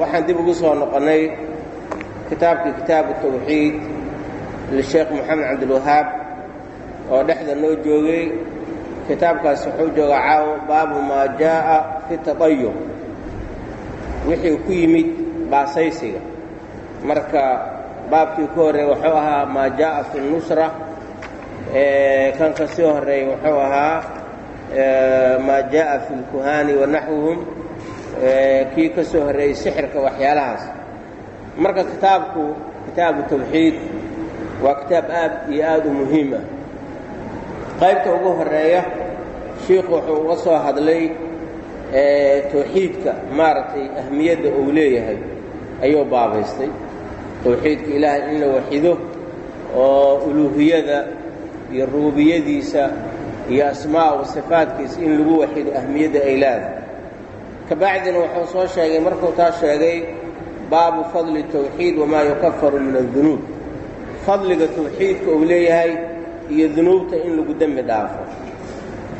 waxaan dib ugu soo noqonnay kitaabkii kitaabu tawxiid lisheekh moxamed cabdilwahaab oo dhexda noo joogay. Kitaabkaas wuxuu joogaa caawo baabu maa jaa'a fi taطayur wixii ku yimid baasaysiga. Marka baabkii ku horreey wuxuu ahaa maa jaa'a fi nusra. Kan ka sii horreey wuxuu ahaa maa jaa'a fi اlkuhaani wanaxwihum kii ka soo horreeyey sixirka waxyaalahaas. Marka kitaabku kitaabu tawxiid waa kitaab aad iyo aad u muhiim ah. Qaybta ugu horreeya shiikhu wuxuu uga soo hadlay tawxiidka maaragtay ahmiyadda uu leeyahay. Ayuu baabaystay tawxiidka ilaahay in la waxido oo uluuhiyada iyo rububiyadiisa iyo asmaa wa sifaadkiisa in lagu waxido ahmiyadda ay leedahay kabacdina wuxuu soo sheegay markuu taa sheegay baabu fadli tawxiid wamaa yukafaru min adunuub fadliga tawxiidka uu leeyahay iyo dunuubta in lagu dembi dhaafo.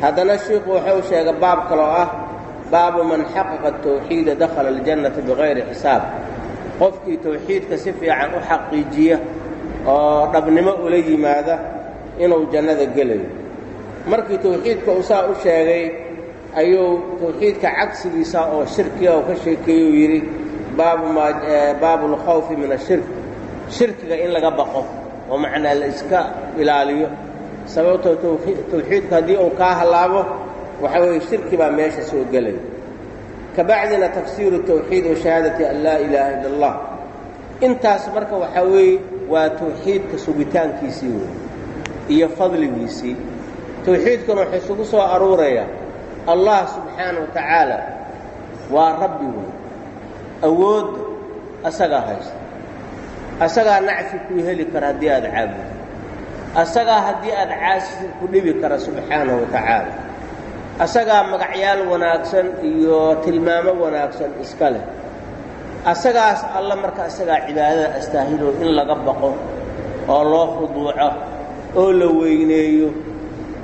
Haddana shiikhu wuxuu sheegay baab kaloo ah baabu man xaqaqa tawxiida dakhala aljannata bikayri xisaab. Qofkii tawxiidka si fiican u xaqiijiya oo dhabnimo ula yimaada inuu jannada gelayo. Markii tawxiidka uu saa u sheegay ayuu tawxiidka cagsigiisa oo shirkiga uu ka sheekeeyey uu yidhi baabu alkhawfi min ashirk shirkiga in laga baqo oo macnaa la iska ilaaliyo. Sababtoo tawxiidka haddii uu kaa hallaabo waxa weeye shirki baa meesha soo gelaya kabacdina tafsiiru tawxiid wa shahaadati an laa ilaaha illa allah. Intaas marka waxaa weeye waa tawxiidka sugitaankiisii wey iyo fadligiisii. Tawxiidkuna wuxuu isugu soo aruurayaa allah subxaana wa tacaala waa rabbi wey awoodda asagaa haysta. Asagaa nacfi kuu heli kara haddii aad caabudo. Asagaa haddii aad caasisi ku dhibi kara subxaanahu wa tacaala asagaa magacyaal wanaagsan iyo tilmaamo wanaagsan iska leh. Asagaas alla marka asagaa cibaadada astaahilo in laga baqo oo loo khuduuco oo la weyneeyo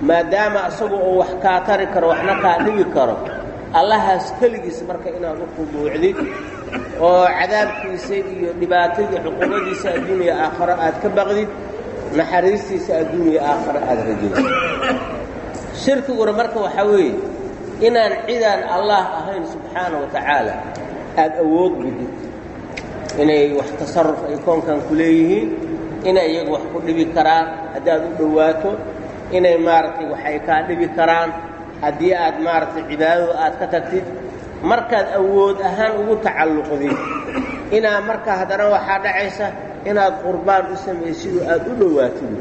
maadaama asagu uu wax kaa tari karo waxna kaa dhibi karo allahaas keligiis marka inaad u khuduucdid oo cadaabkiisa iyo dhibaatadii cuquubadiisa adduuniya aakharo aad ka baqdid naxariistiisa adduuniya aakharo aad rajaysid shirkiguna marka waxaa weeye inaan cidaan allah ahayn subxaana wa tacaala aad awood gudid inay wax tasarruf ay koonkan ku leeyihiin inay iyagu wax ku dhibi karaan haddaad u dhowaato inay maaragtay waxay kaa dhibi karaan haddii aad maaragtay cibaadadu aad ka tagtid markaad awood ahaan ugu tacalluqdid inaa marka haddana waxaa dhacaysa inaad qurbaan u samaysidoo aad u dhowaatid.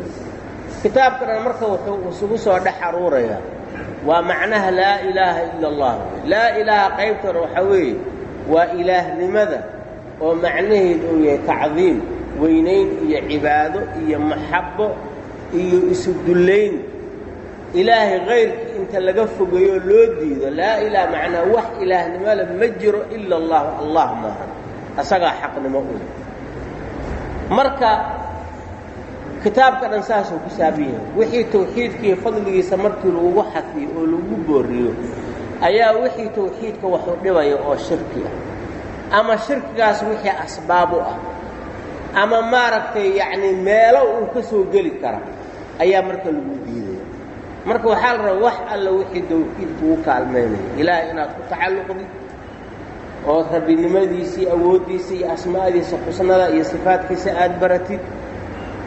Kitaabkana marka wuxuu isugu soo dhex aruurayaa waa macnaha laa ilaaha ila allah. Laa ilaaha qaybtana waxaa weeye waa ilaahnimada oo macnaheedu uu yahay tacdiim weynayn iyo cibaado iyo maxabbo iyo isu dullayn. Ilaahay kayrkii inta laga fogeeyo loo diido laa ilaah macnaa wax ilaahnimole ma jiro ila allahu. Allah maaha asagaa xaqnimo u marka kitaabka dhan saasuu ku saaban yahay wixii tawxiidkiiyo fadligiisa markii lagugu xafiyo oo lagu booriyo ayaa wixii tawxiidka waxuu dhibaya oo shirki ah. Ama shirkigaas wixii asbaab u ah. Ama maaragtay yacnii meelo uu ka soo geli kara ayaa marka lagu diidaya marka waxaa la rabaa wax alla wixii tawxiidku u kaalmaynaya ilaahay inaad ku tacalluqdid oo rabbinimadiisii awooddiisa iyo asmaa'diisa xusnada iyo sifaadkiisa aad baratid.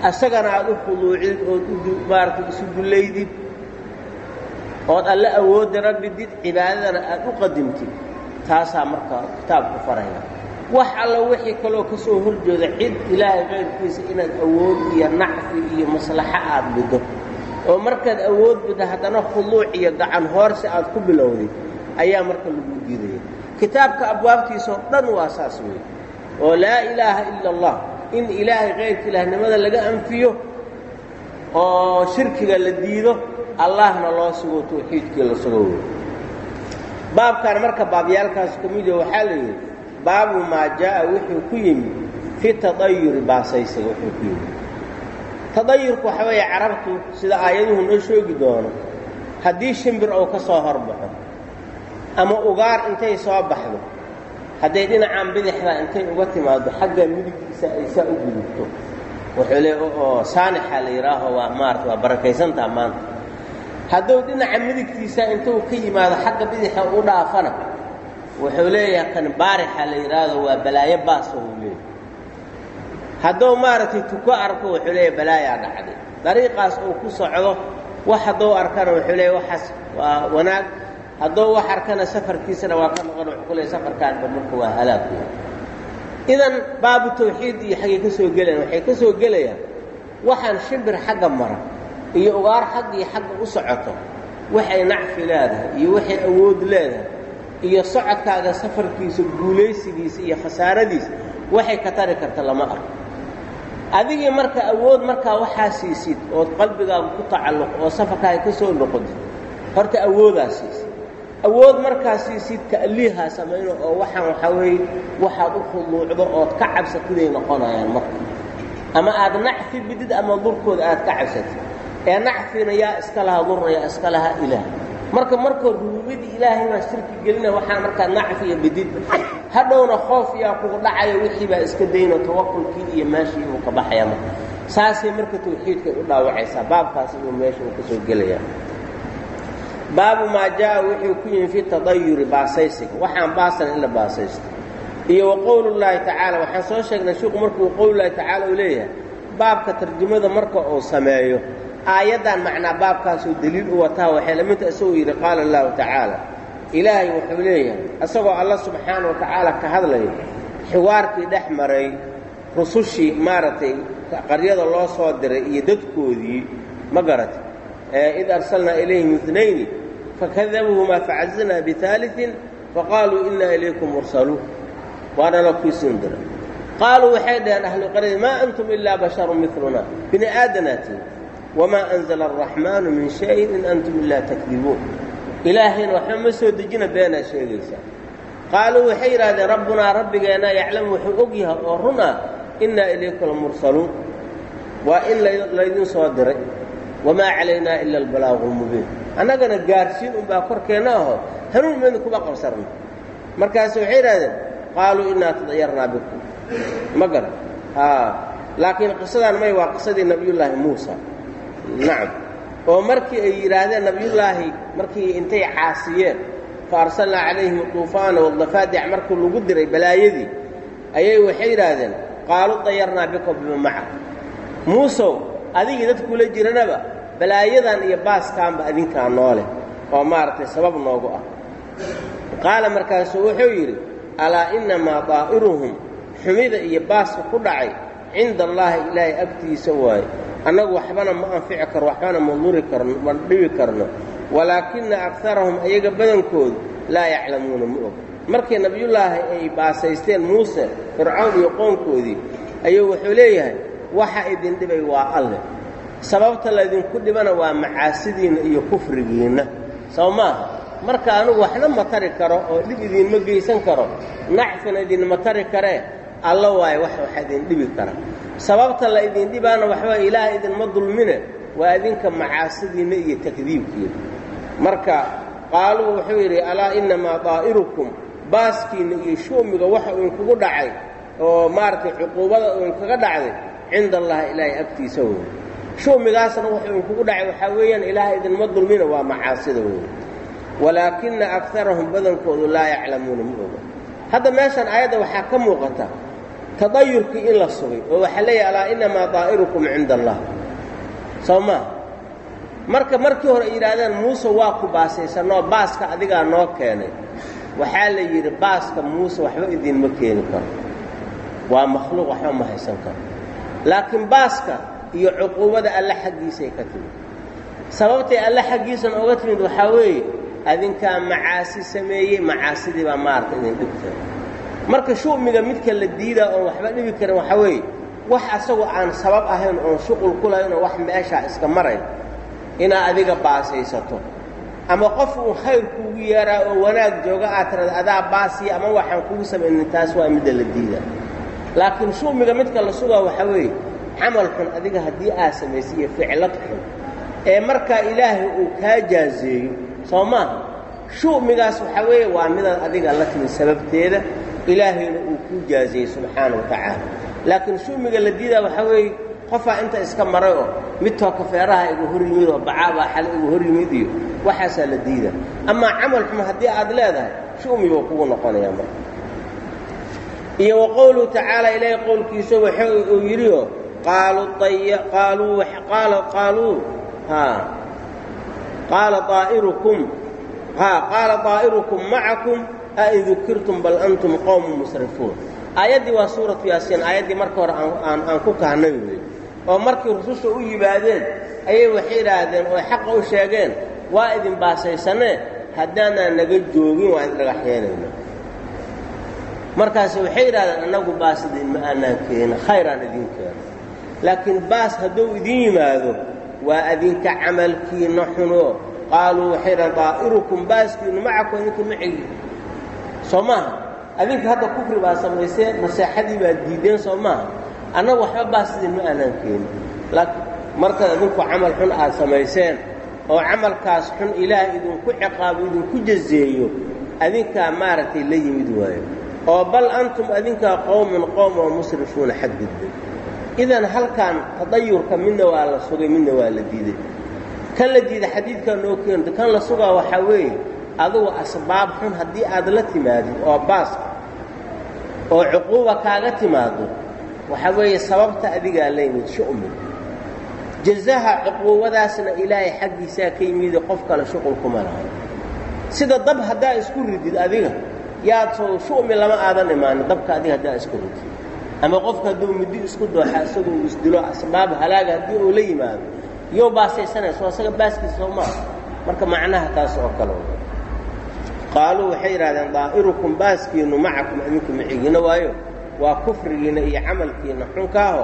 Asagana aad u khuduucid ood maaragtay isu dullaydid ood alle awoodda rabbidid cibaadadana aad u qadimtid. Taasaa markaa kitaabku faraya wax alla wixii kaloo ka soo horjooda cid ilaahay qayrkiisa inaad awood iyo nacfi iyo maslaxo aad bido oo markaad awood biddo haddana khuluuc iyo gacan hoorsi aad ku bilowday ayaa marka lagu diidaya kitaabka abwaabtiisa oo dhan waa saas weeye oo laa ilaaha ila allah in ilaahay kayrka ilaahnimada laga anfiyo oo shirkiga la diido allahna loo sugo tawxiidkii la sugo wey baabkan marka baabyaalkaas ka mid yaho waxaa la yidhi baabu maa jaa'a wuxuu ku yimid fi tadayuri baasaysiga wuxuu ku yimid tadayurku waxa weeye carabtu sida aayaduhu noo sheegi doono haddii shimbir ou ka soo horbaxo ama ugaar intay soo baxdo hadday dhinacaan bidixda intay uga timaado xagga midigtiisa ay saa u gudubto. Wuxuu le oo saanixa la yidhaaho waa maarata waa barakaysantaa maanta. Hadduu dhinaca midigtiisa intuu ka yimaado xagga bidixa u dhaafana wuxuu leeyahay kan baarixa la yidhaahdo waa balaayo baaso uu leeyahy hadduu maaragtay tuko arko wuxuu leeyahy balaayaa dhacday. Dariiqaas uu ku socdo wax hadduu arkana wuxuu leeyahy waxaas waa wanaag. Hadduu wax arkana safarkiisana waa ka noqon wuxuu ku safarkaanba marka waa halaag wey idan baabu tawxiid iyo xaggay ka soo gelayaan waxay ka soo gelayaan waxaan shimbir xagga mara iyo ugaar xag iyo xagga u socoto waxay nacfi leedahay iyo waxay awood leedahay iyo socodkaaga safarkiisa guulaysigiisa iyo khasaaradiisa waxay ka tari karta lama arko. Adigii marka awood markaa waxaa siisid ood qalbigaaga ku tacalluq oo safarkaaga ka noqotid horta awoodaa siisid awood markaa siisid ta'liihaa samayno oo waxaan waxaa weeye waxaad u khuluucdo ood ka cabsatiday noqonayaan marka. Ama aad nacfi bidid ama durkooda aad ka cabsatid ee nacfina yaa iska laha durna yaa iska laha ilaah marka markoo rubuubiyadii ilaahay baa shirki gelina waxaa markaa nacfi iyo bidid. Hadhowna khoof yaa kugu dhacaya wixii baa iska dayno tawakulkii iyo meeshii uu ka baxaya marka saasay marka tawxiidkay u dhaawacaysaa baabkaas inuu meesha uu ka gelaya. Baabu maa jaa wuxuu ku yimi fi tadayuri baasaysiga. Waxaan baasan in la baasaysto. Iyo wa qowlullaahi tacaala waxaan soo sheegnay shiku markuu qowlullaahi tacaala uu leeyahay baabka tarjumada marka uu sameeyo aayaddan macnaa baabkaasuu deliil u wataa waxay la midta isagoo yidhi qaala allahu tacaala. Ilaahay wuxuu leeyahay isagoo alla subxaana wa ka hadlayo xiwaarkii dhex maray rusushii maaragtay qaryada loo soo diray iyo dadkoodii ma garatay id arsalnaa ilayhim itnayni fakadabuuhumaa facaznaa biaaliin faqaaluu inaa ilaykum mursaluun. Waana kuisiin diray. Qaaluu waxay dhaheen ahlu qaryada maa antum ilaa basharun miluna bini aadanaatiin wamaa anzala araxmaanu min shayin in antum ilaa takdibuun ilaahayna waxba ma soo dejina beenaa sheegaysaa qaaluu waxay yidhahdeen rabbunaa rabbigeenna yaclamu wuxuu og yahay oo run ah innaa ilaykum lamursaluun waa in laydin soo diray wamaa calaynaa ila albalaagu lmubiin annagana gaarsiin unbaa korkeenna aho hanuun maynu kuma qabsarno markaas waxay yidhahdeen qaaluu innaa tadayarnaa bikum ma garan laakiin qisadan may waa qisadii nabiyullaahi muusa nacam oo markii ay yidhaahdeen nabiyullaahi markii intay caasiyeen fa arsalnaa calayhim duufaana wadafaadic markii lagu diray balaayadii ayay waxay yidhaahdeen qaaluu dayarnaa bika bima maca. Muusow adigii dadkula jiranaba balaayadan iyo baaskaanba adinkaa nooleh oo maaragtay sabab noogu ah. Qaala markaasuu wuxuu yidhi alaa innamaa daa'iruhum xumida iyo baaska ku dhacay cinda allaahi ilaahay agtiisa waaye annagu waxbana ma anfici karo waxbana ma duri karno ma dhibi karno. Walaakina akarahum ayaga badankoodu laa yaclamuuna ma og. Markii nebiyullaahi ay baasaysteen muuse fircawn iyo qoonkoodii ayuu wuxuu leeyahay waxa idin dhibay waa alleh sababta laydinku dhibana waa macaasidiinna iyo kufrigiinna. Soo maaha marka anugu waxna ma tari karo oo dhib idiinma geysan karo. Nacfina idinma tari karee alla waayo wax waxa idin dhibi kara. Sababta la idin dhibaana waxbaa ilaah idinma dulmine waa idinka macaasidiinna iyo takdiibkiina marka qaaluu wuxuu yidhi alaa innamaa daa'irukum baaskiinna iyo shu'miga waxa uu inkugu dhacay oo maaragtay cuquubada uu inkaga dhacday cinda allahi ilaahay agtiisa wey shumigaasna wuxuu inkugu dhacay waxaa weeyaan ilaah idinma dulmina waa macaasida wey walaakina akarahum badankoodu laa yaclamuuna ma oga hadda meeshan aayadda waxaa ka muuqata tadayurkii in la sugay oo waxaa leeyahay alaa innamaa daa'irukum cinda allah soo maa marka markii hore ay yidhaahdeen muuse waa ku baasaysanoo baaska adigaa noo keenay. Waxaa la yidhi baaska muuse waxba idinma keeni karo. Waa makhluuq waxba ma haysan karo. Laakiin baaska iyo cuquubada alle xaggiisay ka timid. Sababtay alle xaggiisan ooga timid waxaa weeye adinkaa macaasi sameeyey macaasidii baa maarata idin dhibtay marka shu'miga midka la diidaa oon waxba dhibi karin waxaa weeye wax asagoo aan sabab ahayn oon shuqul ku lahayn oo wax meeshaa iska marayn inaad adiga baasaysato. Ama qof uu khayr kuugu yeeraa oo wanaag jooga aad tirada adaa baasiya ama waxaan kugu samaynin taas waa midda la diidaa laakiin shu'miga midka la sugaa waxaa weeye camal xun adiga haddii aad samaysay iyo ficlad xun ee markaa ilaahay uu kaa jaazeeyo soo maaha? Shu'migaas waxaa weeye waa midaad adiga la timid sababteeda ilaahayna uu kuu jaazeeyey subxaana wa tacaala. Laakiin shu'miga la diidaa waxaa weeye qofaa inta iska maray oo mid tookafeeraha igu hor yimid oo bacaabaa xale igu hor yimid iyo waxaasaa la diida amaa camal xuma haddii aad leedahay shu'mi buu kugu noqonayaa marka. Iyo wa qowluhu tacaala ilaahay qowlkiisa waxa uu yidhioo qaaluu qaaluu qaaluu haa qaala aa'irukum haa qaala daa'irukum macakum dukirtum bal antum qowmun musrifuun aayaddii waa suuratu yaasiin aayaddii marka hore aan ku kahnay wey oo markii rususha u yimaadeen ayay waxay idhaahdeen oo xaqa u sheegeen waa idin baasaysanee haddaanaan naga joogin waa idin markaas waxay yidhahdeen annagu baas idinma aanaan keenin khayraan idin keeno laakiin baas hadduu idin yimaado waa adinka camalkiinna xunoo qaaluu waxay idhahdeen daa'irukum baaskiinnu macakum idinka macigi soo maaha adinka hadda kufri baa samayseen naseexadii baad diiddeen soo maaha annagu waxba baas idinma aanaan keenin. Markaad adinku camal xun aad samayseen oo camalkaas xun ilaah idinku ciqaabo idinku jazeeyo adinkaa maaragtay la yimid waayo. Oo bal antum adinkaa qowmun qowm oo musrifuuna xadgudbay idan halkan tadayurka midna waa la sugay midna waa la diiday. Kan la diida xadiidkaa noo keento kan la sugaa waxaa weeye adugu asbaab xun haddii aad la timaadid oo baaska oo cuquuba kaaga timaado waxaa weeye sababta adigaa la yimid shu'mi jazaha cuquubadaasna ilaahay xaggiisaa ka yimide qof kale shuqul kuma lahay sida dab haddaa isku ridid adiga yaad soo shu'mi lama aadan imaanin dabka adiga haddaa isku ridid. Ama qofka hadduu middi isku dooxa isagoo uu isdilo asbaab halaaga haddii uu la yimaado yow baasaysanayso asaga baaskiisa soo maa marka macnaha taas oo kale qaaluu waxay yidhahdeen daa'irukum baaskiinnu macakum idinku micigiina waayo. Waa kufrigiinna iyo camalkiinna xunkaaho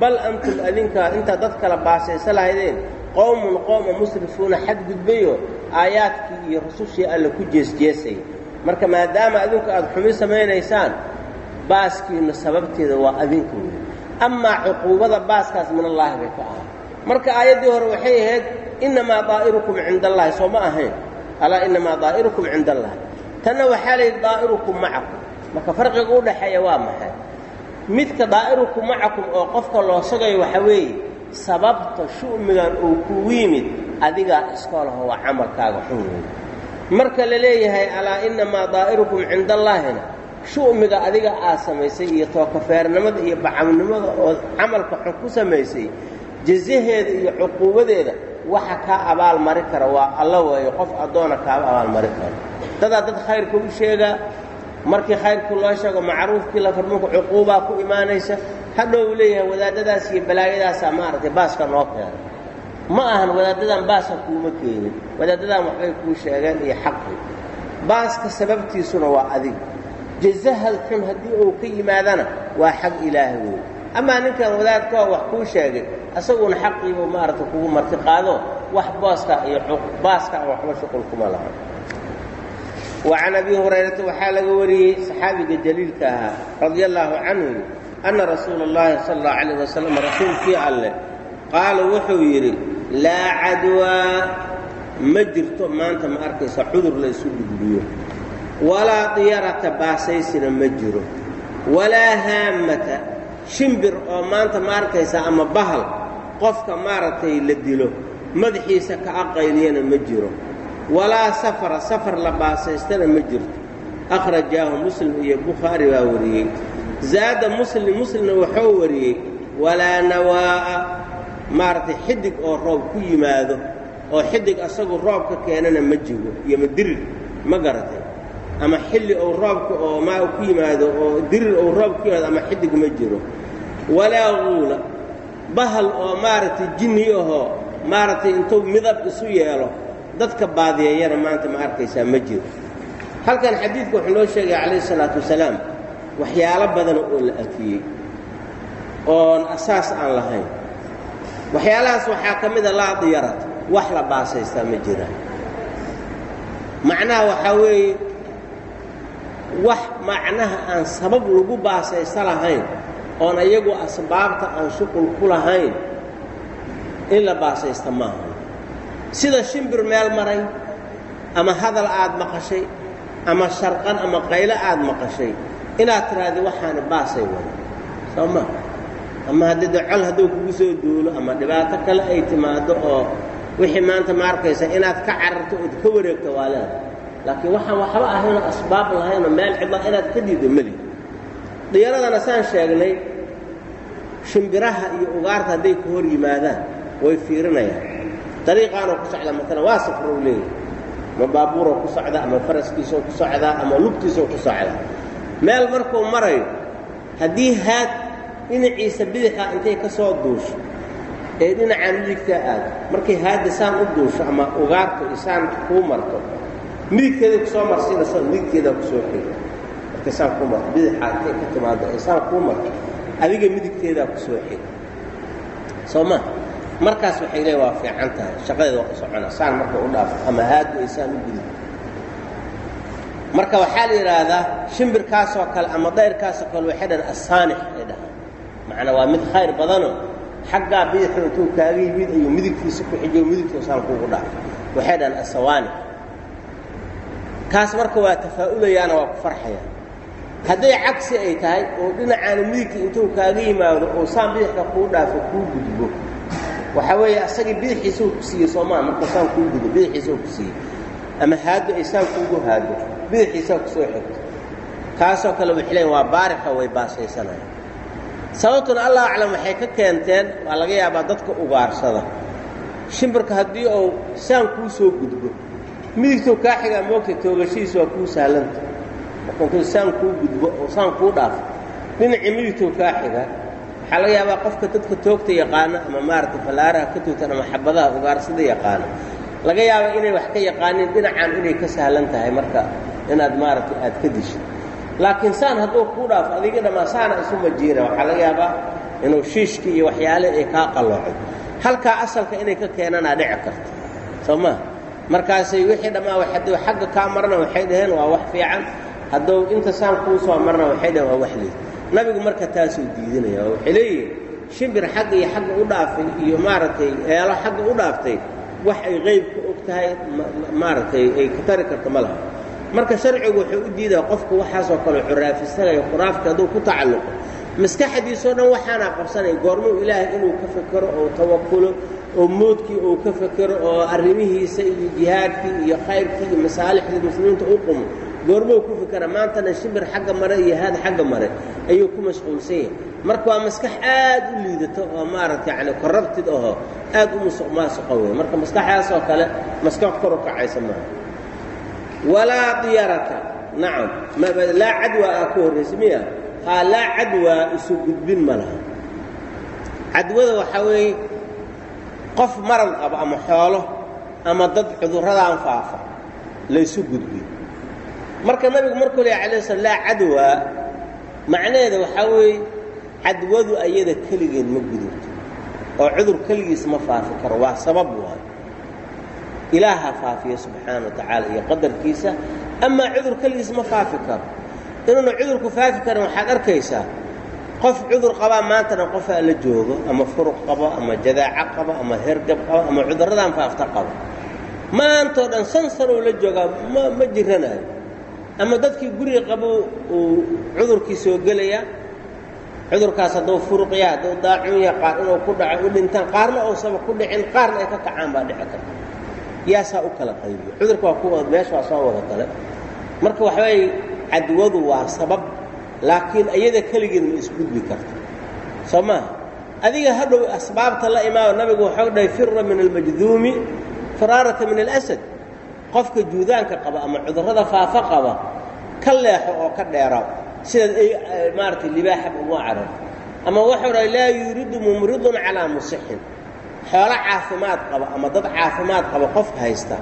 bal antum adinkaa intaad dad kala baasaysa lahaydeen qowmun qooma musrifuuna xadgudbayo aayaadkii iyo rusushii alle ku jeesjeesaya marka maadaama adinku aad xumi samaynaysaan baaskiinna sababteeda waa adinka wey amaa cuquubada baaskaas min allaahi bay ka ahaa marka aayaddii hore waxay ahayd innamaa daa'irukum cinda allaahi soo ma ahayn alaa innamaa daa'irukum cinda allahi tanna waxaa layidhi daa'irukum macakum. Marka farqiga u dhaxeeya waa maxay? Midka daa'irukum macakum oo qofka loo sugayo waxaa weeye sababta shu'migan uu kugu yimid adigaa iska laho waa camalkaaga xun weeye marka la leeyahay alaa innamaa daa'irukum cinda allaahina shu'miga adiga aad samaysay iyo tookafeernimada iyo bacamnimada oo camalka xun ku samaysay jazaheeda iyo cuquubadeeda waxa kaa abaal mari kara waa alla weeyo qof addoona kaaba abaal mari karo. Dadaa dad khayrka u sheegaa markii khayrkii loo sheego macruufkii la farmunka cuquubaa ku imaanaysa hadhow uu leeyahay wadaadadaas iyo balaayadaasaa maaragtay baaska noo keenay ma ahan wadaaddadan baaska kuuma keenin wadaaddadan waxbay kuu sheegeen iyo xaqi baaska sababtiisuna waa adiga jazahad xun haddii uu ka yimaadana waa xag ilaahay wey amaa ninkan wadaadka wax kuu sheegay asaguna xaqiibuu maaragta kugu marti qaado wax booska iyo baaska waxba shuqul kuma laha. Wacan abi hurayrata waxaa laga wariyey saxaabiga jaliilka ahaa radia allaahu canhu anna rasuula اllaahi sala allahu calayh wasalam rasuulkii alle qaala wuxuu yidhi laa cadwaa ma jirto maanta ma arkaysa cudur laysu gudbiyo. Walaa diyarata baasaysina ma jiro. Walaa haamata shimbir oo maanta ma arkaysa ama bahal qofka maaragtay la dilo madaxiisa ka aqayliyana ma jiro. Walaa safara safar la baasaystana ma jirto. Akhrajaahu muslim iyo bukhaari baa wariyey. Zaada muslim muslimna wuxuu wariyey walaa nawaa'a. Maaragtay xidig oo roob ku yimaado oo xidig asagu roobka keenana ma jiro iyo ma dirir ma garatay ama xilli ou roobka oo maa ku yimaado oo dirir ou roob ku yimaado ama xidig ma jiro. Walaa guula bahal oo maaragtay jinni ahoo maaragtay intuu midab isu yeelo dadka baadiyeeyana maanta ma arkaysaa ma jiro. Halkan xadiidku wuxuu noo sheegaya calayhi isalaatu wasalaam waxyaalo badan oo la afiyey oon asaas aan lahayn. Waxyaalahaas waxaa ka mida laa diyarata wax la baasaystaa ma jiraan macnaha waxaa weeye wax macnaha aan sabab lagu baasaysta lahayn oon ayagu asbaabta aan shuqul ku lahayn in la baasaysta maaha. Sida shimbir meel maray ama hadal aad maqashay ama sharqan ama qaylo aad maqashay inaad tiraahdi waxaani baasay wada. Soo ma? Ama haddii de col hadduu kugu soo duulo ama dhibaato kale ay timaaddo oo wixii maanta ma arkaysa inaad ka cararto ood ka wareegto waa leeda laakiin waxaan waxba ahaynoo asbaab lahaynoo meel cidla inaad ka diiddo meli. Diyaradana saan sheegnay shimbiraha iyo ugaarta hadday ku hor yimaadaan way fiirinayaan. Dariiqaanoo ku socda maalan waa safrow leeyahy ama baabuuroo ku socda ama faraskiisoo ku socdaa ama lugtiisoo ku socdaa meel markuu marayo haddii haad dhinaciisa bidixa intay ka soo duusho ee dhinacaan midigtaa aado markay haadda saan u duusho ama ugaarto isaan kuu marto midigteeday ku soo marsiinayso midigteedaa ku soo xigi markay saan kuu marto bidixa intay ka timaado ee saan kuu marto adiga midigteedaa ku soo xigi soo ma? Markaas waxay leeya waa fiican tahay shaqadeeda waa ku socona. Saan marka u dhaafo ama haaddu ay saan u gudub marka waxaa la yidhaahdaa shimbirkaasoo kale ama dayrkaasoo kale waxay dhahan assaanix ay dhahaan. Macnaa waa mid khayr badano. Xaggaa bidixu intuu kaaga yimid ayuu midigtiisa ku xijiyo midigtuu saan kuugu dhaafo waxay dhahaan asawaanix kaas marka waa tafaa'ulayaana waa ku farxayaan hadday cagsi ay tahay oo dhinacaana midigta intuu kaaga yimaado oo saan bidixka kuu dhaafo kuu gudbo. Waxaa weeye asagii bidixiisuu ku siiyey soomaa markuu saan kuu gudo bidixiisuu ku siiyey. Ama haaddo ay saan kuugu haaddo bidixiisaa ku xigto. Kaasoo kale waxay waa baarixa way baasaysanayaan. Sababtuna allah aclam waxay ka keenteen waa laga yaabaa dadka ugaarsada. Shimbirka haddii uu saan kuu soo gudbo midigtuu kaa xigaa moogta toogashihiisa waa kuu sahlanta saan kuu gudbo oo saan kuu dhaafo dhinacii midigtuu kaa waxaa laga yaabaa qofka dadka toogta yaqaana ama maaragtay fallaaraha ka tuutan ama xabadaha ugaarsada yaqaana. Laga yaaba inay wax ka yaqaaniin dhinacaan inay ka sahlan tahay marka inaad maaragtay aad ka disho. Laakiin saan hadduu kuu dhaafo adiga dhammaa saana isu majiira waxaa laga yaabaa inuu shiishkii iyo waxyaale ay kaa qalloocay. Halkaa asalka inay ka keenanaa dhici karto. Soo maa markaasay wixii dhammaa hadduu xagga kaa marna waxay dhaheen waa wax fiican. Hadduu inta saan kuu soo marna waxay dhaheen waa wax liid. Nabigu marka taasuu diidinaya oo waxay leeyihiin shimbir xagga iyo xagga u dhaafay iyo maaragtay eelo xagga u dhaaftay wax ay qaybka og tahay maaragtay ay ka tari karto ma laha. Marka sharcigu wuxuu u diidaya qofku waxaasoo kale curaafisanayo khuraafka hadduu ku tacalluqo. Maskaxdiisoo dhan waxaanaa qabsanaya goormuu ilaahay inuu ka fekero oo tawakulo oo moodkii uu ka fekero oo arrimihiisa iyo jihaadkii iyo khayrkii iyo masaalixdii muslimiinta u qumo goormuu ku fikera maantana shimbir xagga mare iyo haad xagga mare ayuu ku mashquulsan yahay. Marka waa maskax aad u liidato oo maaragta yani korrabtid ahoo aad u musuq maasuqa wey marka maskaxdaasoo kale maskax kor u kacaysa maaha. Walaa diyarata nacam laa cadwa aa ku horraysa miya? Haa laa cadwaa isu gudbin ma laha. Cadwada waxaa weeye qof maran qabo ama xoolo ama dad cudurradaan faafa laysu gudbiyo marka nabigu markuu leeya alay slam laa cadwaa macnaheeda waxaa weeye cadwadu ayada keligeed ma gudubto oo cudur keligiis ma faafi karo waa sabab waayo ilaaha faafiya subxaana wa tacaala iyo qadarkiisa amaa cudur keligiis ma faafi karo. Inuuna cudurku faafi karin waxaad arkaysaa qof cudur qabaa maantana qofaa la joogo ama furuq qabo ama jadaaco qabo ama hergab qabo ama cudurradaan faafta qabo. Maantoo dhan san sanow la joogaa ma ma jiranayo ama dadkii guriga qabo uu cudurkii soo gelaya cudurkaas hadduu furuqya hadduu daacun yaha qaar inuu ku dhaco u dhintaan qaarna uusaba ku dhicin qaarna ay ka kacaan baa dhici karta. Yaasaa u kala qaybiyo. Cudurka waa ku meesha waa soo wada gale marka waxawaye cadwadu waa sabab laakiin iyada keligeed ma isgudbi karto. Soo maaha adiga hadhow asbaabta la imaao nabigu waxau dhahay fira min almajduumi firaarata min alasad. Qofka juudaanka qaba ama cudurrada faafa qaba ka leexo oo ka dheeraw sidaad ay maaratay libaaxab ugu carar. Ama wuxuu dhahay laa yuridu mumridun calaa musixin. Xoolo caafimaad qaba ama dad caafimaad qaba qof haysta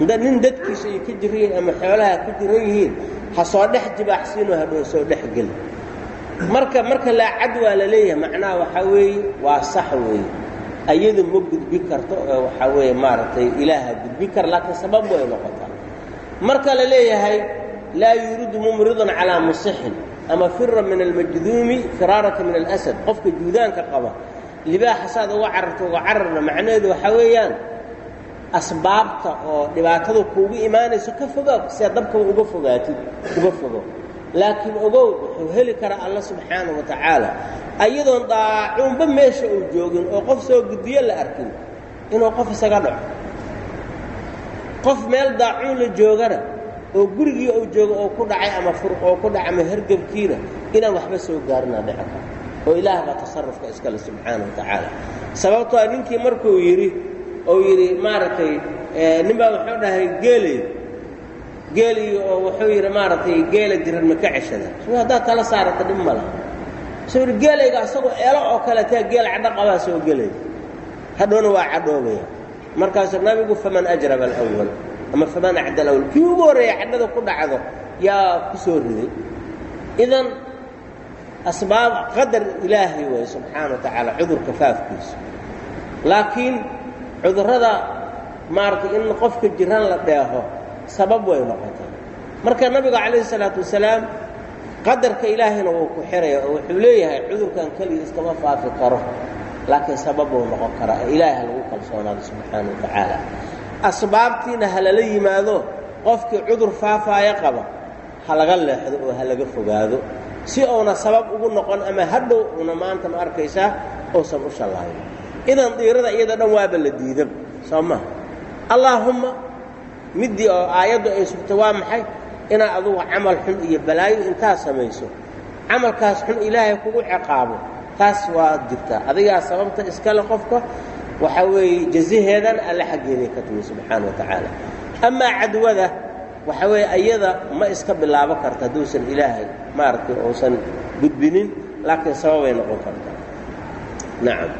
nin dadkiisa ay ka jiran yihiin ama xoolaha ka jiran yihiin ha soo dhex jibaaxsiinoo hadhow soo dhex geli marka marka laacad waa la leeyahay macnaha waxaa weeye waa sax weeye. Ayadu ma gudbi karto oo waxaa weeye maaragtay ilaaha gudbi kara laakiin sabab way noqotaa. Marka la leeyahay laa yuriidu mumridun calaa musixin ama fira min almajduumi firaarata min alasad. Qofka juudaanka qaba libaaxa saad uga cararta uga cararna macnaheedu waxaa weeyaan asbaabta oo dhibaatadu kuugu imaanayso ka fogaag sidaa dabkaba uga fogaatid uga fogo. Laakiin ogow wuxuu heli karaa alla subxaana wa tacaala. Ayadoon daacuunba meesha uu joogin oo qof soo gudbiyo la arkin inuu qof isaga dhaco. Qof meel daacuun la joogana oo gurigii uu joogo oo ku dhacay ama furq oo ku dhacay ama hergebkiina inaan waxba soo gaarinaa dhici karo oo ilaah baa tasarufka iskale subxaana wa tacaala. Sababtoo a ninkii markuu yidhi ou yidhi maaragtay nin baa wuxuu dhahay geeley geelii oo wuxuu yidhi maaragtay geela jiran ma ka ceshada. Haddaad tala saarata dhib ma laha. Suu yidhi geelayga asagoo eelo oo kale geel cadho qabaa soo gelay. Hadhowna waa cadhoobaya markaasuu nabigu faman ajraba alawal ama faman acda alawal kii ugu horreeya cadhada ku dhacdo yaa ku soo riday. Idan asbaab qadar ilaahay waay subxaana wa tacaala cudurka faafkiisa laakiin cudurrada maaragtay in qofka jiran la dheeho sabab way noqotaa marka nabiga calayhi salaatu wasalaam qadarka ilaahayna wuu ku xiraya oo wuxuu leeyahay cudurkan keliya iskama faafi karo laakiin sabab buu noqon karaa ee ilaahay ha lagu kalsoonaado subxaana wa tacaala. Asbaabtiina ha lala yimaado qofkii cudur faafaaya qaba ha laga leexdo oo ha laga fogaado. Si uuna sabab ugu noqon ama hadhow una maanta ma arkaysaa uusan u shallaayo idan diirada iyada dhan waaba la diidaba soo maha allaahumma middii oo aayaddu ay sugto waa maxay? Inaad adugu camal xun iyo balaayo intaad samayso. Camalkaas xun ilaahay kugu ciqaabo taas waa jirtaa adigaa sababta iskale qofka waxaa weeye jazaheedan alle xaggeeday ka timi subxaana wa tacaala. Amaa cadwada waxaa weeye ayada ma iska bilaabo karta hadduusan ilaahay maaragtay uusan gudbinin laakiin sababay noqon kartaa nacam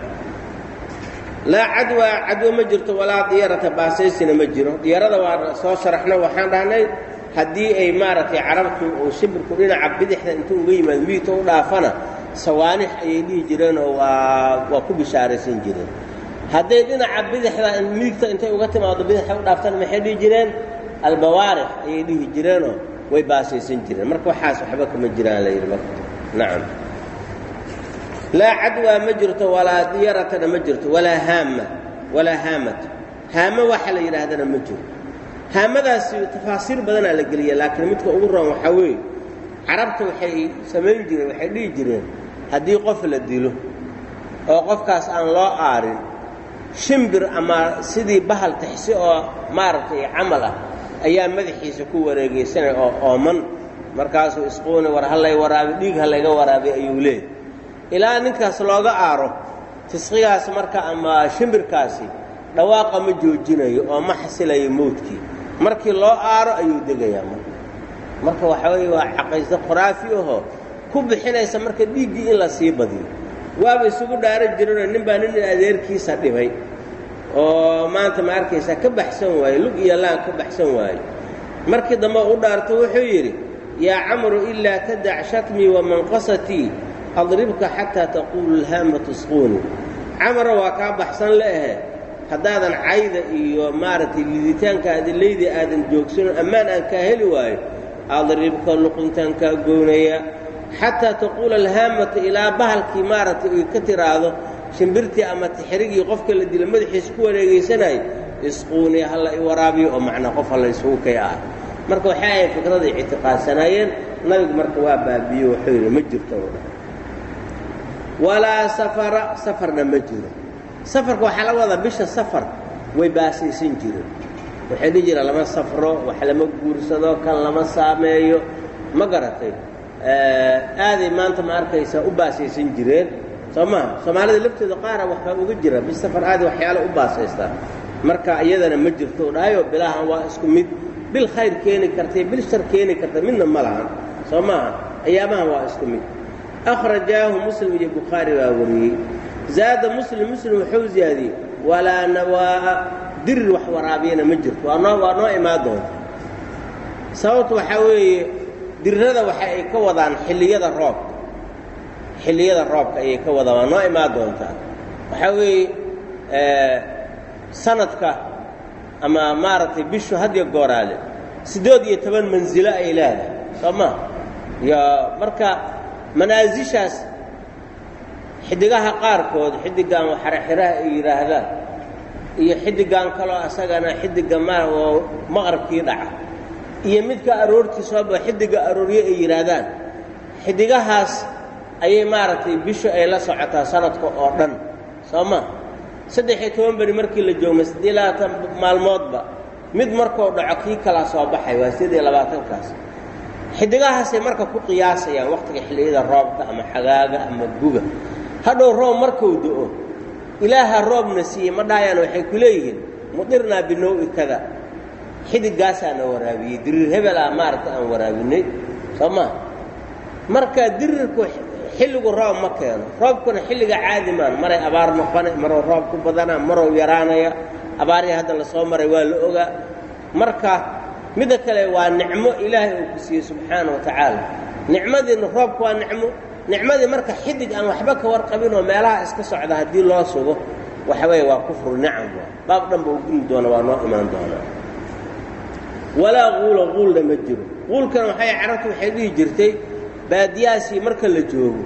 laa cadwa cadwo ma jirto walaa diyarata baasaysina ma jiro. Diyarada waa soo sharaxno waxaan dhahnay haddii ay maaragtay carabtu uu shibirku dhinaca bidixda intuu uga yimaado miigta u dhaafana sawaanix ayay dhihi jireen oo waa waa ku bishaaraysan jireen. Hadday dhinaca bidixda miigta intay uga timaado bidixda u dhaaftana maxay dhihi jireen? Albawaarix ayay dhihi jireenoo way baasaysan jireen. Marka waxaas waxba kama jiraan la yidhi marka. Nacam laa cadwaa ma jirto walaa diyaratana ma jirto walaa haama walaa haamata haamo waxa la yidhaahdana ma jirto haamadaasi tafaasiir badanaa la geliya laakiin midka ugu roon waxaa weeye carabta waxay samayn jireen waxay dhihi jireen haddii qof la dilo oo qofkaas aan loo aarin shimbir ama sidii bahal tixsi oo maaragtay camal ah ayaa madaxiisa ku wareegaysanaya oo ooman. Markaasuu isquuni war hallay waraabi dhiig ha layga ayuu leeyay ilaa ninkaas looga aaro tisqigaas marka ama shimbirkaasi dhawaaqa ma joojinayo oo ma xasilayo mawdkii markii loo aaro ayuu degayaa marka. Marka waxaa weeye waa caqayso khuraafi ahoo ku bixinaysa marka dhiiggii in la sii badiyo. Waaba isugu dhaaran jiranoo nin baa nin adeerkiisa dhibay oo maanta ma arkaysaa ka baxsan waaye lug iyo laan ka baxsan waaye. Markii dambe u dhaarto wuxuu yidhi yaa camru ilaa tadac shatmii wa manqasatii adribka xataa taquulu lhaamatu squuni camara waa kaa baxsan leehe. Haddaadan cayda iyo maaragtay liditaanka adillayda aadan joogsanon ammaan aan kaa heli waayo adribka luquntaan kaa goynaya. Xataa taquula alhaamatu ilaa bahalkii maaragtay ay ka tiraahdo shimbirtii ama tixrigii qofka la dilo madaxiisa ku wareegaysanaayo isquuni halla i waraabiyo oo macnaa qof halla isugu kay ah marka waxay ahayd fikraday ictiqaadsanaayeen nabigu marka waa baabiyo wuxuu yidhi ma jirto walaa safara safarna ma jiro. Safarka waxaa la wadaa bisha safar way baasaysan jireen. Waxay dhihi jireen lama safro wax lama guursado kan lama saameeyo. Ma garatay? Aaday maanta ma arkaysaa u baasaysan jireen. Soo maha soomaalida laftooda qaara waxaa uga jira. Bis safar aaday waxyaala u baasaystaa marka iyadana ma jirto dhahayo bilahan waa isku mid. Bil khayr keeni kartay bil shar keeni karta midna ma lahan. Soo maaha ayaamahan waa isku mid akhrajaahu muslim iyo bukhaari baa wariyey zaada muslim muslim wuxuu ziyaadiyey walaa nawaa'a dirir wax waraabiyana ma jirto waa noo waa noo imaan doonta sababtu waxaa weeye dirirada waxa ay ka wadaan xilliyada roobka xilliyada roobka ayay ka wadaan waa noo imaan doontaa waxaa weeye sanadka ama maaragtay bishu hadya gooraale siddeed iyo toban mansilo ay leedahay soo ma iyo marka manaasishaas xidigaha qaarkood xiddigan xaraxiraha ay yidhaahdaan iyo xiddigan kaloo asagana xiddiga ma oo maqrabkii dhaca. Iyo midka aroortii soo bao xiddiga aroorye ay yidhaahdaan xiddigahaas ayay maaragtay bishu ay la socotaa sanadka oo dhan soo ma? Saddex-iyo toban beri markii la joogma labaatan maalmoodba mid markuu dhaco kii kalaa soo baxay waa siddeed iyo labaatankaas xidigahaasay marka ku qiyaasayaan wakhtiga xilliyada roobka ama xagaaga ama guga. Hadhow roob markuu do-o ilaaha roobna siiyey ma dhahayaan waxay ku leeyihiin mudirnaa binowi kada. Xidigaasaana waraabiyey diriir hebelaa maaragta aan waraabinay soo marka dirirku xilligu roob ma keeno. Roobkuna xilliga caadi maan maray abaar noqona maroo roob ku badanaa maroo yaraanaya abaarihii hadda la maray waa la ogaa. Marka midda kale waa nicmo ilaahay uu ku siiyey subxaana wa tacaala. Nicmadiina roobka waa nicmo. Nicmadii marka xidig aan waxba ka warqabin oo meelaha iska socda haddii loo sugo waxa weeye waa kufru nicam waa. Baab dhan ba u guli doona waa noo imaan doonaa. Walaa quula quulna ma jiro. Quulkana waxay carabtu waxay dhihi jirtay baadiyahaasii marka la joogo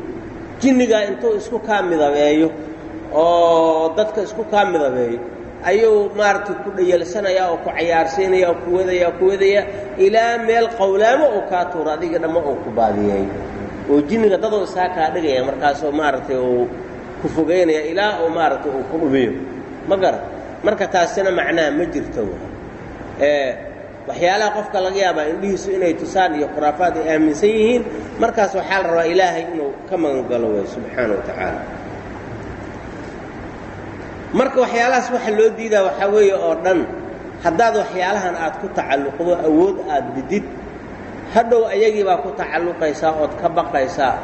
jinnigaa intuu isku kaa midabeeyo oo dadka isku kaa midabeeyo ayuu maaragtay ku dhayalsanaya oo ku cayaarsiinaya oo ku wadaya ku wadaya ilaa meel qowlaamo uu kaa tuuro adiga dhamma uu ku baadiyeeyo oo jinniga dadoo isaa kaa dhigaya markaasoo maaragtay uu ku fogaynaya ilaa uu maaragtay uu ku dhumiyo ma garan marka taasina macnaha ma jirto ee waxyaalaha qofka laga yaabaa indhihiisu inay tusaan iyo khuraafaad ay aaminsan yihiin markaas waxaa la rabaa ilaahay inuu ka magangalo way subxaana wa tacaala marka waxyaalahaas waxa loo diidaa waxaa weeye oo dhan haddaad waxyaalahan aad ku tacalluqdo awood aad bidid hadhow ayagii baa ku tacalluqaysaa ood ka baqaysaa.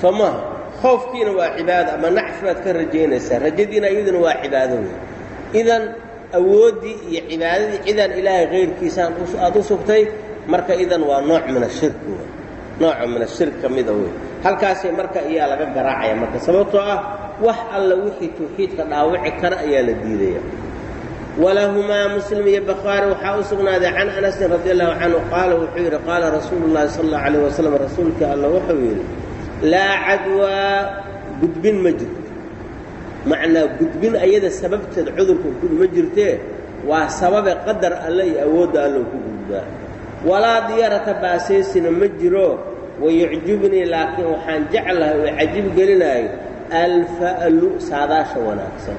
Soo maaha khoofkiina waa cibaado ama nacf baad ka rajaynaysaa. Rajadiina iyaduna waa cibaado wey idan awooddii iyo cibaadadii cidaan ilaahay kayrkiisaan aad u sugtay marka idan waa nooc min ashirki wey min ashirk ka mida wey halkaasay marka ayaa laga garaacaya marka sababtoo ah wax alla wixii tawxiidka dhaawici kara ayaa la diidaya. Walahumaa muslim iyo bakhaari waxaa u sugnaaday can anasin radi allahu canhu qaala wuxuu yidhi qaala rasuulu llahi sal allau alayh wasalam rasuulkii alla wuxuu yidhi laa cadwaa gudbin ma jirto macnaa gudbin ayada sababteed cudurka gud ma jirtee waa sababe qadar alle iyo awoodda allo ku gudbaa. Walaa diyarata baasaysina ma jiro wayucjibnii laakiin waxaan jeclahay oo cajib gelinaayo alfa'lu saadaasha wanaagsan.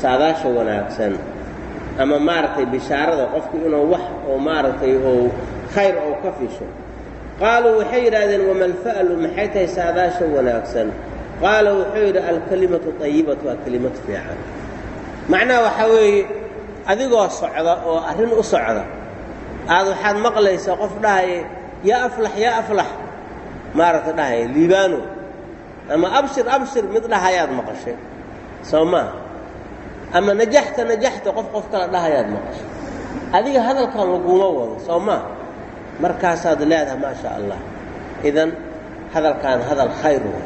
Saadaasha wanaagsan. Ama maaragtay bishaarada qofku inuu wax oo maaragtay oo khayr oo ka fisho qaaluu waxay yidhahdeen wama alfa'lu maxay tahay saadaasha wanaagsan? Qaala wuxuu yidhi alkalimatu ayibatu waa kelimad fiican. Macnaha waxaa weeye adigoo socda oo arrin u socda aad waxaad maqlaysaa qof dhahaya yaa aflax yaa aflax. Maaragta dhahaya liibaano ama abshir abshir mid dhahayaad maqashay. Soo maaha ama najaxta najaxta qof qof kala dhahayaad maqashay. Adiga hadalkan laguma wado. Soo maaha markaasaad leedahay maa sha allah idan hadalkaan hadal khayr way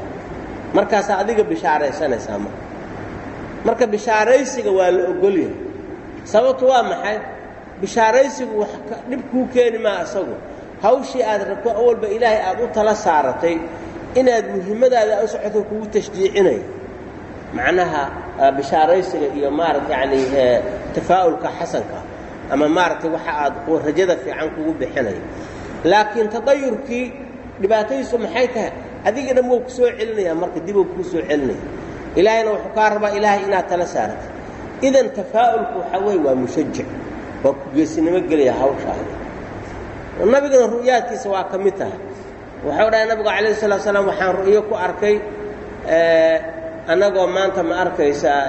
markaasaa adiga bishaaraysanaysaa marka marka bishaaraysiga waa la ogol yahay. Sababtu waa maxay? Bishaaraysigu wax dhib kuu keeni maa isagu hawshii aad rabto awalba ilaahay aad u tala saaratay inaad muhimmadaada u socoto kugu tashjiicinayo. Macnaha bishaaraysiga iyo maarata yacni tafaa'ulka xasanka ama maaragtay waxa aad rajada fiican kugu bixinayo. Laakiin tadayurkii dhibaatadiisu maxay tahay? Adiga dhan wou ku marka dib uu celinaya. Ilaahayna wuxuu kaa rabaa ilaahay inaad tala saaratay idan tafaa'ulku waxaa weeye waa mushajic waa ku gelaya hawshaada. Nabigana ru'yaadkiisa waa ka mid tahay wuxuu dhahay nabigu calayh salatu salaam waxaan ru'yo ku arkay annagoo maanta ma arkaysaa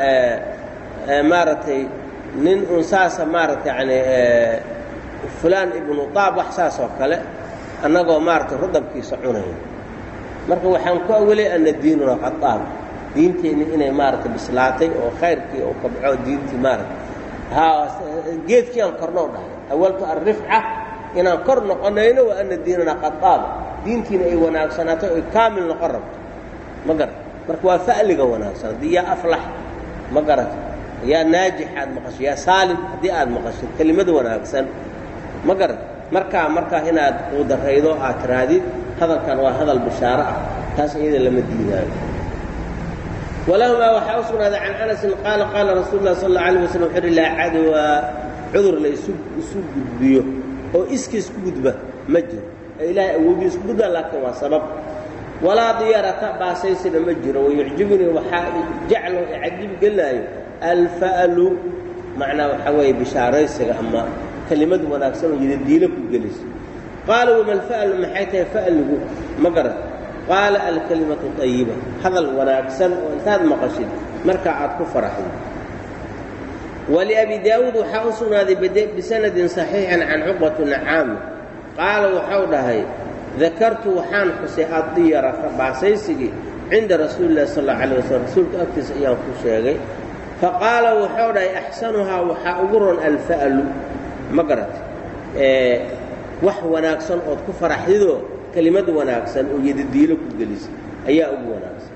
maaragtay nin un saasa maaragtay yani fulaan ibnu taab wax saas oo kale annagoo maaragtay rudabkiisa cunaya. Marka waxaan ku awalay anna diinuna qadaab diinteenni inay maaragtay bislaatay oo khayrkii oo kabco diintii maaragtay. Haa geedkii aan kornow dhahay. Awaltu alrifca inaan kor noqonayno wa anna diinuna qadaab diintiina ay wanaagsanaato ay kaamil noqon rabto. Ma garat marka waa fa'liga wanaagsan. Haddii yaa aflax ma garata yaa naajix aad maqasho. Yaa saalim haddii aad maqashid kelimada wanaagsan. Ma garat markaa markaa inaad quudaraydo aad tiraadid hadalkan waa hadal bishaaro ah. Taas iyada lama diidaayo. Walahumaa waxaa u sugnaaday can anasin qaala qaala rasuulu lah sal alla alay waslam wuxuu uhi laa cadowaa cudur la isu isu gudbiyo oo iskiis ku gudba ma jiro ee ilaahay awoodii isku gudba laakiin waa sabab. Walaa diyarata baasaysina ma jiro wayucjibunii waxaa jeclo ee cajiib gelaayo alfa'lu macnaa waxaa weeye bishaaraysiga ama kelimad wanaagsan oo yidadiilo ku geliso qaala wama alfa'lu maxay tahay fa'ligu ma garat qaala alkalimatu ayiba hadal wanaagsan oo intaad maqashid markaa aad ku faraxdo. Waliabi daawuud waxaa u sugnaaday bisanadin saxiixin can cuqbatu nacaami qaala waxau dhahay dakartu waxaan xusay addiyara baasaysigii cinda rasuuli illahi sal alla alay waslm rasuulka agtiisa ayaan ku sheegay. Faqaala wuxuu dhahay axsanuhaa waxaa ugu ron alfa'lu. Ma garat wax wanaagsan ood ku faraxdidoo kelimad wanaagsan oo yadadiilo ku gelisa ayaa ugu wanaagsan.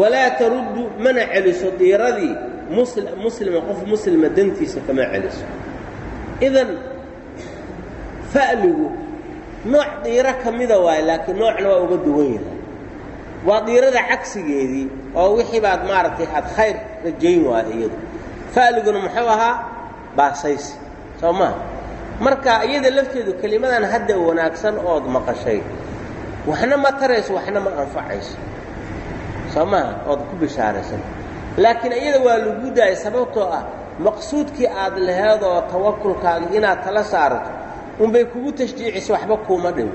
Walaa taruddu mana celiso diiradii muslima qof muslima dantiisa kama celiso. Idan fa'ligu. Nooc diiro ka mida waaye laakiin noocna waa uga duwan yahay. Waa diirada cagsigeedii oo wixii baad maaragtay aad khayr rajayn waayo iyadu. Fa'liguna muxuu ahaa baasaysi soo maha marka iyada lafteedu kelimadan hadda wanaagsan ood maqashay. Waxna ma tarayso waxna ma anfacayso. Soo maha ood ku bishaaraysan laakiin iyada waa lagu daayay sababtoo ah maqsuudkii aad laheedoo tawakulkaaga inaad tala saarato unbay kugu tashjiicisa waxba kuuma dhigo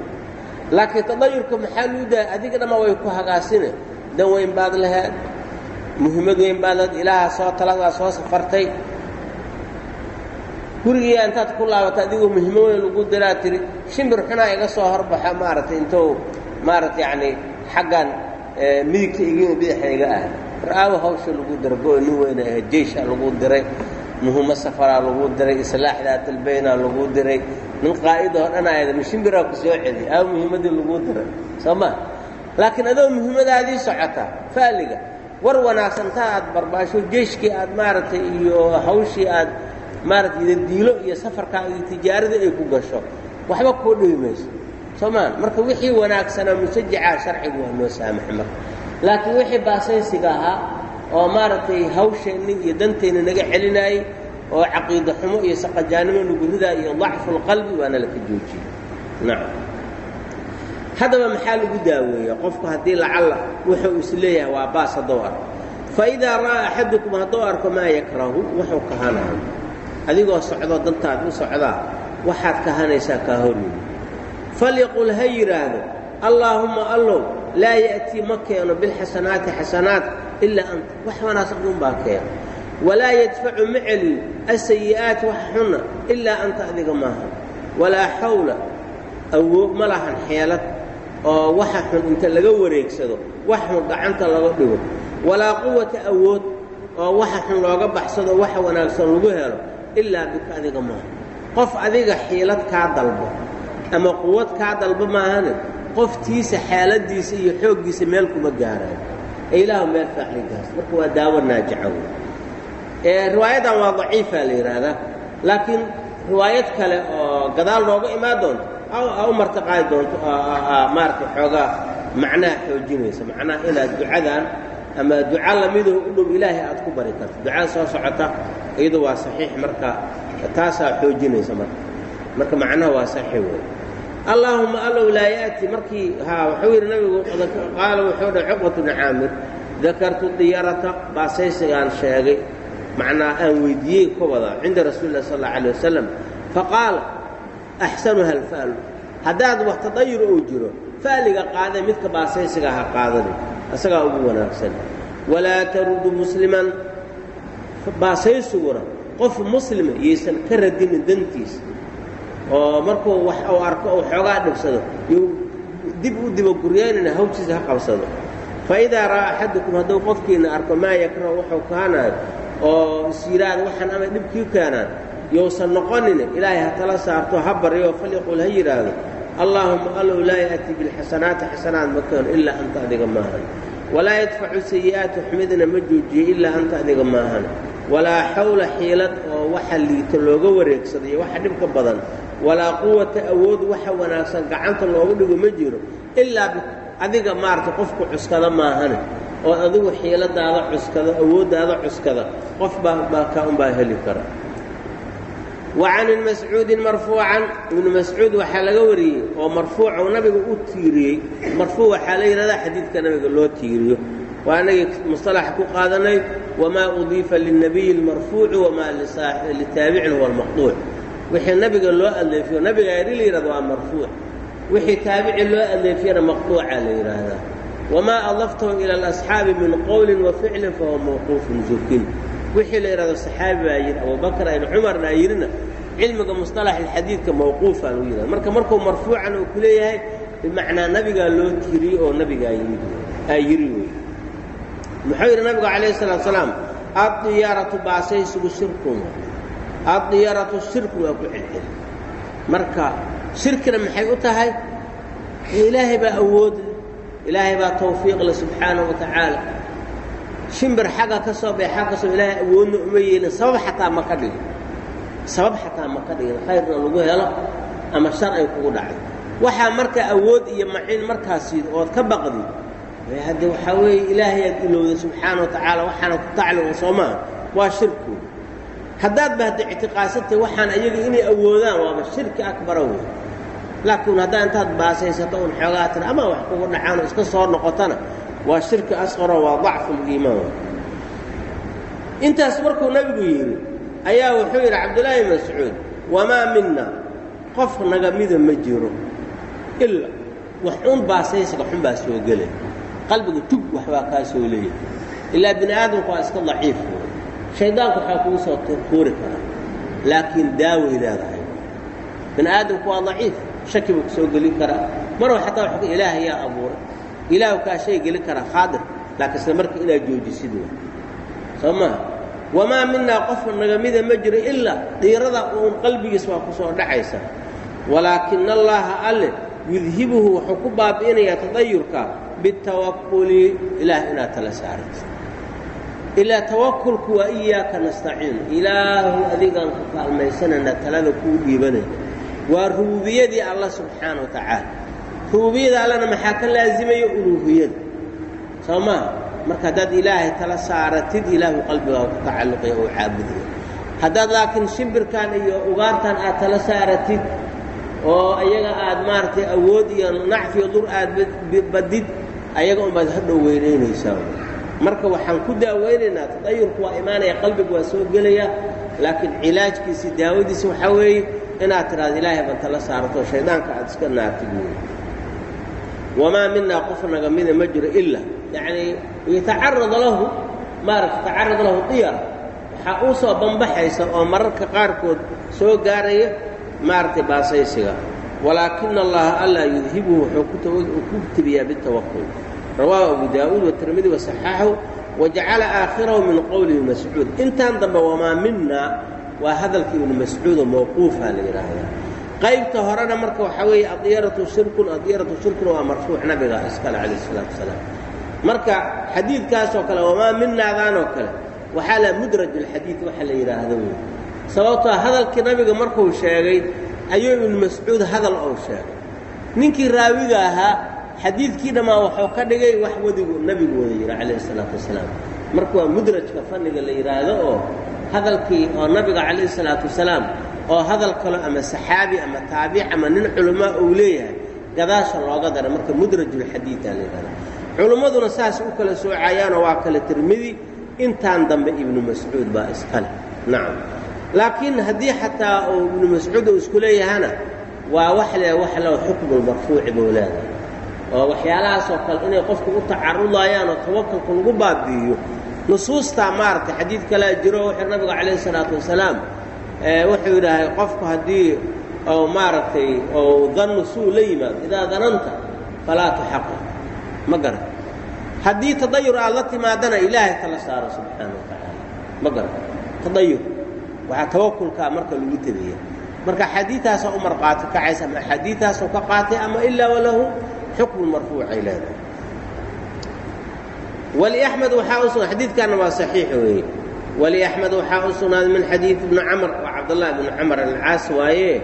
laakiin tadayurka maxaa luu daayay adiga dhamma way ku hagaasine. Dan weyn baad laheed muhimmad weyn baad laheed ilaaha soo taladaa soo safartay. Gurigiiyaa intaad ku laabata adigoo muhimo weyn lagu diraa tiri. Shimbir xunaa iga soo horbaxa maaragtay intuu maaragta yacanii xaggan midigta igina bidaxa ah. Ra'aawa hawsha lagu dira go- nin weyna ahayd jeysha lagu diray muhimo safaraa lagu diray talbaynaa lagu diray nin qaa'idoo dhan ayada mashimbiraa ku soo celiy aa muhiimadii lagu diray soo ma? Laakiin adoo muhiimadaadii socota fa'liga war wanaagsantaa aad barbaasho jeyshkii aad maaragtay iyo hawshii aad maaragtay idadiilo iyo safarkaa iyo tijaaradii ay ku gasho waxba kuu dhibi mayso. Soo maa marka wixii wanaagsanaa musajacaa sharcigu waa noo saamaxay marka. Laakiin wixii baasaysiga ahaa oo maaragtay hawsheenni iyo danteenna naga celinaayey oo caqiida xumo iyo saqajaanimo nuguridaa iyo dacfulqalbi waana laka joojiyey. Nacam haddaba maxaa lagu daaweeya qofku haddii lacalla wuxuu is waa baas hadduu arko. Fa idaa axadukum hadduu arko maa yakrahu? Wuxuu kahanayo adigoo socdoo dantaad u socdaa waxaad kahanaysaa kaa falyaqul ha yidhaahdo allaahumma allow laa ya'tii ma keeno bilxasanaati xasanaat ilaa anta. Wax wanaagsan unbaa keeno walaa yadfacu ma celiyo asayi'aati wax xunna ilaa anta adiga maaha. Walaa xawla awood ma lahan xeelad oo waxa xun inta laga wareegsado wax xun gacanta laga dhigo. Walaa quwata awood oo waxa xun looga baxsado waxa wanaagsan lagu helo ilaa bika adiga maaha. Qof adiga xiilad kaa dalbo ama quwad kaa dalbo maahane qoftiisa xaaladiisa iyo xooggiisa meel kuma gaaraayo. Ee ilaahu meel faaxli gaarsa marka waa daawo naajica wey riwaayadan waa daciifa la yidhaahdaa laakiin riwaayad kale oo gadaal nooga imaan doonto a u martaqaadi doonto maaragtay xoogaa macnaha xoojinaysa. Macnaha inaad ducadan ama duca lamidoo u dhow ilaahay aad ku bari karto. Ducada soo socota iyadu waa saxiix marka taasaa xoojinaysa marka. Marka macnaha waa saxiix wey allaahuma allow laa ya'ti. Markii ha wuxuu yidhi nabigu qaala wuxuu dhahay cuqbatu bni caamir dakartu diyarata. Baasaysigaan sheegay macnaa aan weydiiyey ka wadaa cinda rasuuli sal alla alay wasalam faqaala axsanuha alfa'lu haddaad wax tadayur uu jiro fa'liga qaadee midka baasaysiga ha qaadani isagaa ugu wanaagsan. Walaa tarudu musliman baasaysiguna qof muslima yaysan ka radinin dantiisa oo markuu wax uu arko uu xoogaa dhibsado you dib u dibaguryaynana hawshiisa ha qabsado. Fa idaa ra'aa axadukum hadduu qofkiina arko maa yakrahu wuxuu kaanayo oo is yidhaahda waxaan ama dhibkii keenaan yousan noqonin ilaahay ha tala saarto ha baryo falyaqul ha yidhaahdo allaahuma allow laa ya'ti bilxasanaati xasanaad ma keeno ilaa anta adiga maahan walaa yadfacu sayi'aati xumidna ma joojiyo ilaa anta adiga maahan walaa xawla xiilad oo waxa liito looga wareegsado iyo waxa dhibka badan. Walaa quwata awood waxa wanaagsan gacanta loogu dhigo ma jiro ilaa adiga maaragtay qofku cuskada maahane oo adigu xiiladaada cuskada awooddaada cuskada qof baa baa kaa unbaa heli kara. Wa ibni mascuudin marfuucan ibnu mascuud waxaa laga wariyey oo marfuuca uu nabiga u tiiriyey. Marfuuc waxaa la yidhahdaa xadiidka nabiga loo tiiriyo. Waa anagii musطalaxa ku qaadanay wamaa udiifa lilnabiyi اlmarfuuci wamaa litaabicin huwa almaqduuc wixii nabiga loo adleefiyo nabiga yadhi la waa marfuuc. Wixii taabici loo adleefiyana maqduuca la yidhaahdaa wamaa adaftahu ila alasxaabi min qowlin wa ficlin fahuwa mawquufun zurkin wixii la yidhahdo saxaabi baa yidhi abubakr ibn cumarna a yidhina cilmiga musطalax xadiidka mawquufaa lagu yidhahda marka markuu marfuucan uu ku leeyahay bimacnaa nabigaa loo tiiriyey oo nabigaa yimid aa yidhi wey muxuu yidhi nabigu calayh salaatu salaam addiyaaratu baasaysigu shirkun addiyaaratu shirkun waa ku celceli marka shirkina maxay u tahay ilaahay baa awood ilaahay baa tawfiiq leh subxaanahu wa tacaala. Shimbir xagga ka soo bay xagga ka soo ilaahay awoodna uma yeelin sabab xataa ma ka dhigin. Sabab xataa ma ka dhigin khayrna lagu helo ama shar ay kugu dhacay waxaa marka awood iyo maciin markaasiid ood ka baqdi hadde waxaa weeye ilaahayaad ilowda subxaana wa tacaala waxaana ku tacliqo soo maaha waa shirku haddaad ba hadda ictiqaadsantay waxaan ayaga inay awoodaan waaba shirki akbara wey laakiin haddaa intaad baasaysato un xoogaa tira ama wax kugu dhacaanoo iska soo noqotana waa shirki asqaro waa dacfu liimaan intaas markuu nabigu yidhi ayaa wuxuu yidhi cabdullaahi mascuud wamaa mina qof naga mida ma jiro ila wax un baasaysaga xun baa soo gelay qalbiga tug waxbaa kaa soo leeyahay. Ilaa bini aadamku waa iska daciif shaydaanku waxaa kugu soo tuuri karaa laakiin daaway leedahay bini aadamku waa daciif shaki buu ku gelin karaa. Marwa xataa ilaah yaa abuuray. Ilaahu kaa shay gelin karaa khaadir laakiin isla marka inaad joojisid wa soo maha wamaa minaa qofka nagamida ma jiro ilaa dhiirada uun qalbigiis waa ku dhacaysa. Walaakina allaaha alle yudhibuhu wuxuu ku baabi'inayaa tadayurka bitawakuli ilaah inaad tala saarayso ilaa tawakulku waa iyaaka nastaciin. Ilaahu adigaan ku kaalmaysanayna talada kuu dhiibanayna waa rubuubiyadii alla subxaana wa tacaala rubuubiyada allana maxaa ka laazimaya uluuhiyada soo maa marka haddaad ilaahay tala saaratid ilaahu qalbigaa ku tacalluqaya oo caabudaya haddaad laakiin shimbirkan iyo ugaartan aad tala saaratid oo ayaga aad maaragtay awood iyo nacfiyo dur aad badid ayaga unbaad hadhow weynaynaysaa. Marka waxaan ku daaweynaynaa tadayurku waa imaanaya qalbigu waa soo gelaya laakiin cilaajkiisi daawadiisa waxaa weeye inaad tidhaado ilaahay baan tala saarato shaydaanka aad iska naartid wamaa minaa qof naga mida ma jiro ila yacnii yatacarad lahu maaragta tacarad lahu diyar. Waxaa uu soo bambaxaysa oo mararka qaarkood soo gaaraya maaragtay baasaysiga. Walaakina allaha allaa yudhibuhu wuxuu ku tibiyaa bitawakul rawaahu abu daa'uud watirmidi wasaxaaxahu wajacala aakhirahu min qowlihi mascuud. Intaan dambe wamaa mina waa hadalka ibnu mascuudo mawquufa la yidhaahdaa qaybta horena marka waxaa weeye adyaratu shirkun adyaratu shirkun waa marfuuc nabiga iskale calayh isalaatu wasalaam. Marka xadiidkaasoo kale wamaa minaadaanoo kale waxaa la mudraj alxadiid waxa la yidhaahdo wey sababtoo hadalkii nabiga markuu sheegay ayuu ibnu mascuud hadal ou sheegay. Ninkii raawiga ahaa xadiidkii dhammaan wuxuu ka dhigay wax wadigu nebigu wada yidhi calayhi isalaatu wasalaam. Marka waa mudrajka fanniga la yidhaahdo oo hadalkii oo nabiga calayhi isalaatu wasalaam oo hadal kalo ama saxaabi ama taabic ama nin culamaa uu leeyahay gadaasha looga dara marka mudrajulxadiida la yidhahda culummaduna saas u kala soocayaanoo waa kale tirmidi intaan dambe ibnu mascuud baa iskale. Nacam laakiin haddii xataa uu ibnu mascuud uu isku leeyahana waa wax le wax lo xukmulmarfuuci buu leedahay oo waxyaalahaasoo kale inay qofku u tacarudayaan oo tawakalku lagu baabi'iyo nusuustaa maaragtay xadiid kalea jiro wuxuu nabigu calayhi isalaatu wasalaam wuxuu yidhaahay qofku haddii ou maaragtay ou dannu suu la yimaado idaa dananta falaa tuxaqi ma garan haddii tadayur aad la timaadana ilaahay kala saaro subxaana wa tacaala. Ma garan tadayur waxaa tawakulkaa marka lagu tebiya marka xadiidtaasaa u marqaati kacaysa ama axaadiidtaasoo ka qaatay ama ilaa walahu xukmu marfuucay leedahay wliaxmed waxaa u sugan xadiidkaana waa saxiix weeye. Waliaxmed waxaa u sugnaaday min xadiid ibni camr oo cabdاllahi bni camr alcaas waaye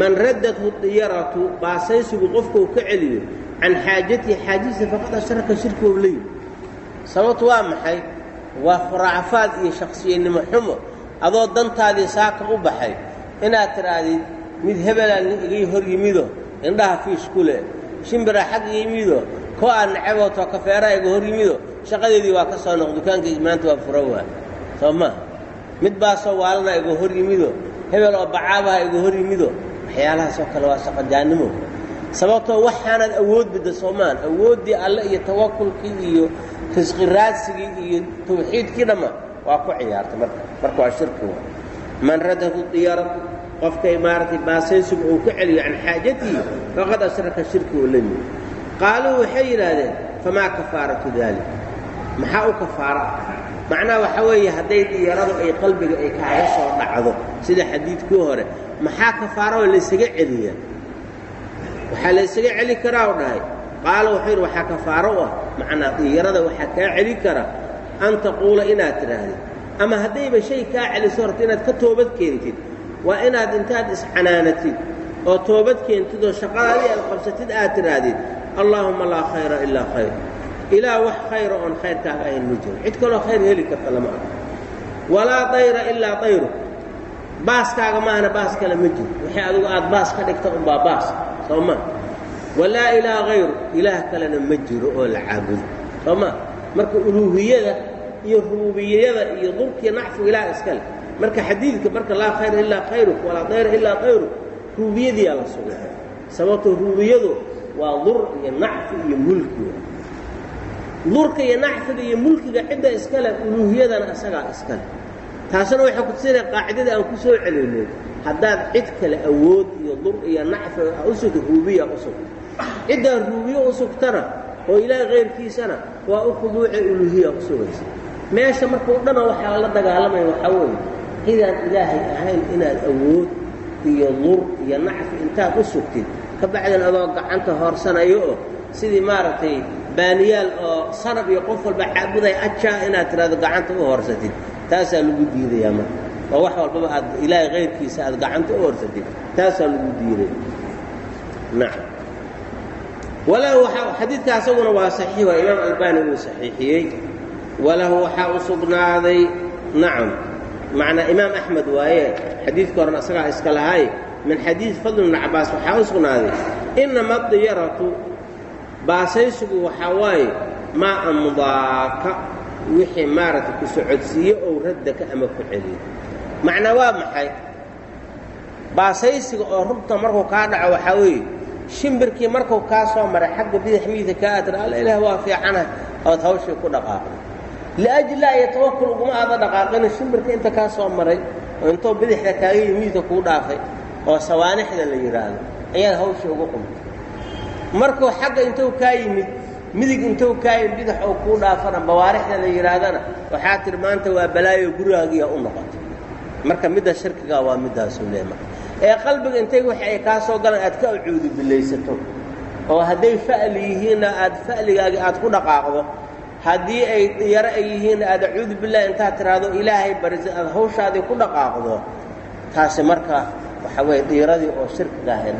man raddathu diyaratu baasaysigu qofkuu ka celiyo can xaajatihi xaajadiisa faqad ashraka shirki ou leeyi sababtu waa maxay? Waa khuraafaad iyo shaksiyanimo xumo adoo dantaadii saaka u baxay. Inaad tidhaahdid mid hebelaa nin igii hor yimido indhaha fiish ku leh shimbiraa xag ii yimido ko aan nacabootoo kafeeraa iga hor yimido shaqadeedii waa ka soo noq dukaankaygi maanta waa fura waa soo maa mid baasoo waalana iga hor yimido. Hebel oo bacaabaha iga hor yimido. Waxyaalahaasoo kale waa shaqajaannimo sababtoo waxaanaad awood bidda soomaan awooddii alle iyo tawakulkii iyo risqi raadsigii iyo tawxiidkii dhamma waa ku ciyaartay marka marka waa shirki wa man raddahu diyaratu qofkay maaragtay baasaysigu uu ka celiyo can xaajatihi faqad ashraka shirki lemi qaaluu waxay yidhaahdeen famaa kafaaratu daalik maxaa u kafaaro ah macnaha waxaa weeye hadday diyaradu ay qalbiga ay kaaga soo dhacdo sida xadiidkii hore maxaa kafaaroo laysaga celiyaa waxaa laysaga celi karaa u dhahay qaala wuxuu yidhi waxaa kafaaro u ah macnaa diyarada waxaa kaa celi kara an taquula inaad tidhaahdid ama haddayba shay kaa celiso horta inaad ka toobad keentid waa inaad intaad iscanaanatid oo toobad keentid oo shaqadaadii aad qabsatid aad tidhaahdid allaahumma laa khayra ilaa khayr. Ilaa wax khayra oon khayrkaaga ahayn ma cid kaloo khayr heli karta lama arko. Walaa dayra ilaa dayru. Baaskaaga maahana baas kale ma jiro wixii adigu aad baas ka dhigta unbaa baas. Soo ma. Walaa ilaa hayru ilaah kalena ma jiro oo la caabudo soo ma. Marka uluuhiyada iyo rububiyada iyo dulkiya nacfigu ilaah iskale marka xadiidka marka laa khayra ilaa khayruk walaa dayra ilaa kayruk rububiyadiyaa la sugay sababtoo rububiyadu waa dur iyo nacfi iyo mulki. Durka iyo nacfiga iyo mulkiga cidda iskale uluuhiyadana isagaa iskale taasuna waxay kutusinaya qaacidada aan ku soo celaynay haddaad cid kale awood iyo dur iyo nacfi u sugta ruubiya u sugta ciddaa ruubiye u sugtana oo ilaahay kayrkiisana waa u khuduuce uluuhiya u sugaysa. Meesha markao dhana waxaa la dagaalamaya waxaa weeye cidaan ilaahay ahayn inaad awood iyo dur iyo nacfi intaad u sugtid ka bacdan adoo gacanta hoorsanayo oo sidii maaragtay baaniyaal oo sanab iyo qof walba caabuday ajaa inaad tidhahdo gacanta u hoorsatid taasaa lagu diidayaa marka. Oo wax walbaba aad ilaahay kayrkiisa aad gacanta u horsatid. Taasaa lagu diiday. Nacam walahu xadiidka asaguna waa saxiix waa imaam albani uu saxiixiyey. Walahu waxaa u sugnaaday. Nacam macnaa imaam axmed waaye xadiidka horena isagaa iska lahay min xadiid fadl bni cabaas waxaa u sugnaaday inama diyaratu baasaysigu waxaa waaye maa amdaaka wixii maaragtay ku socodsiiye ou raddaka ama ku celiyo macnaa waa maxay? Baasaysiga oo rubta markuu kaa dhaco waxaa weeye shimbirkii markuu kaa soo maray xagga bidix midigta kaa tira alla ilaah waa fiicanahay ood hawshii ku dhaqaaqday liajli laa yatawakul uguma aada dhaqaaqina shimbirka inta kaa soo maray oo intuu bidixda kaaga yimi midigta kuu dhaafay oo sawaanixda la yidhaahdo ayaad hawshii ugu qumtay. Markuu xagga intuu kaa yimid midig intuu kaa yimid bidix oo kuu dhaafana bawaarixda la yidhaahdana waxaa tihi maanta waa balaayo gurigaagiya u noqotay. Marka midda shirkigaa waa middaasuu leey marka ee qalbiga intay waxa ay kaa soo galaan aad ka acuudu billaysato oo hadday fa'li yihiinna aad fa'ligaagii aad ku dhaqaaqdo haddii ay yaro ay yihiinna aad acuudu billahi intaad tidhaahdo ilaahay barisa aad hawshaadii ku dhaqaaqdo taasi marka waxa weeye dhiiradii oo shirkiga ahayd.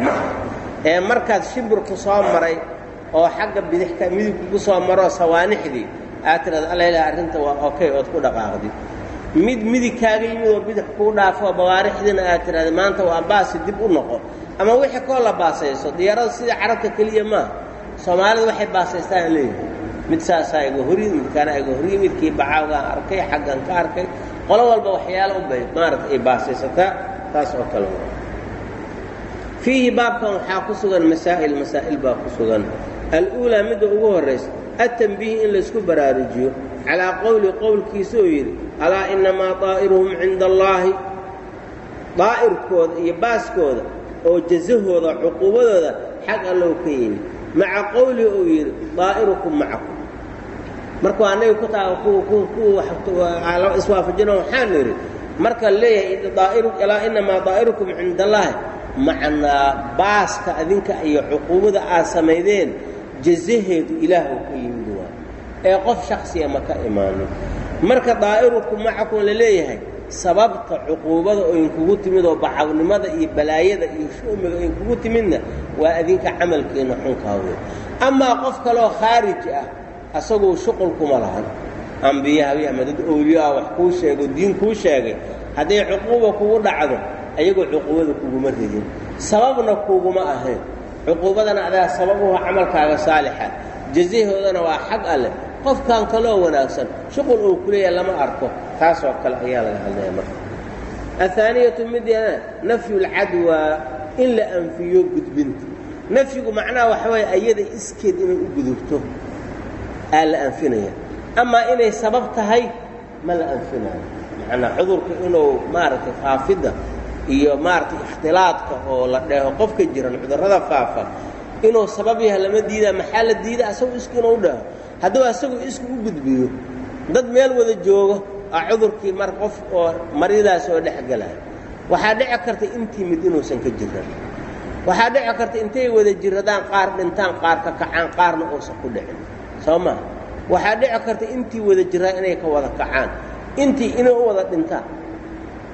Ee markaad shimbirku soo maray oo xagga bidixka midigkugu soo maroo sawaanixdii aad tidhahdo alla ilaah arrinta waa okay ood ku dhaqaaqdid mid midig yimid oo bidix kuu dhaafo bawaarixdiina aad tidhahda maanta waa baasi dib u noqo. Ama wixii koo la baasayso diyaarada sida carabta keliya maaha soomaalida waxay baasaystaan leeyihi mid saasaa iga hori midkaana iga horiy midkii bacaawgaan arkay xaggan ka arkay qolo walba waxyaalo unbay maaragta ay baasaysataa taas oo kale. Fiihi baabkan waxaa ku sugan masaa'il masaa'il baa ku sugan. Al'uulaa midda ugu horraysa attanbiih in laysku baraarujiyo calaa qowli qowlkiisa oo yidhi alaa innamaa daa'iruhum cinda allaahi daa'irkooda iyo baaskooda oo jasahooda cuquubadooda xag allow ka yimi maca qowlihi uu yidhi daa'irukum macakum. Markuu annaga ku iswaafajino waxaan idhi marka leeyahay alaa innamaa daa'irukum cinda allaahi macnaa baaska adinka iyo cuquubada aad samaydeen jazaheedu ilaahuu ka yimid waa. Ee qof shaksiya ma ka imaanin marka daa'irukum macakum la leeyahay sababta cuquubada oo inkugu timid oo bacawnimada iyo balaayada iyo shu'miga oo inkugu timidna waa adinka camalkeenna xunkaa wey amaa qof kaleoo khaarij ah asaguu shuqul kuma lahan ambiyaha ama dad owliyo ah wax kuu sheego diin kuu sheegay. Hadday cuquuba kugu dhacdo ayagoo cuquubada kuguma ridin. Sababna kuguma ahayn. Cuquubadana adaa sababuhu camalkaaga saalixa. Jazahoodana waa xag alleh qofkan kaloo wanaagsan shuqul uu ku leeyahay lama arko. Taasoo kale ayaa laga hadlaya marka. Ahaaniyatu midana nafyu lcadwaa in la anfiyo gudbinta. Nafyigu macnaha waxa waye ayada iskeed inay u gudubto. Aa la anfinaya amaa inay sabab tahay ma la anfinayo. Macnaa cudurka inuu maaragtay faafidda iyo maaragtay ikhtilaadka oo la dheeho qofka jiran cudurrada faafa inuu sabab yahay lama diidaa maxaa la diida? Asagu isku inuu dheho hadduu asagu isku u gudbiyo dad meel wada joogo aa cudurkii mar qof oo maridaas oo dhex gelaya waxaa dhici karta intii mid inuusan ka jiran waxaa dhici karta intay wada jiradaan qaar dhintaan qaar ka kacaan qaarna uusan ku dhicin. Soo maa waxaa dhici karta intii wada jiraa inay ka wada kacaan. Intii inay u wada dhintaan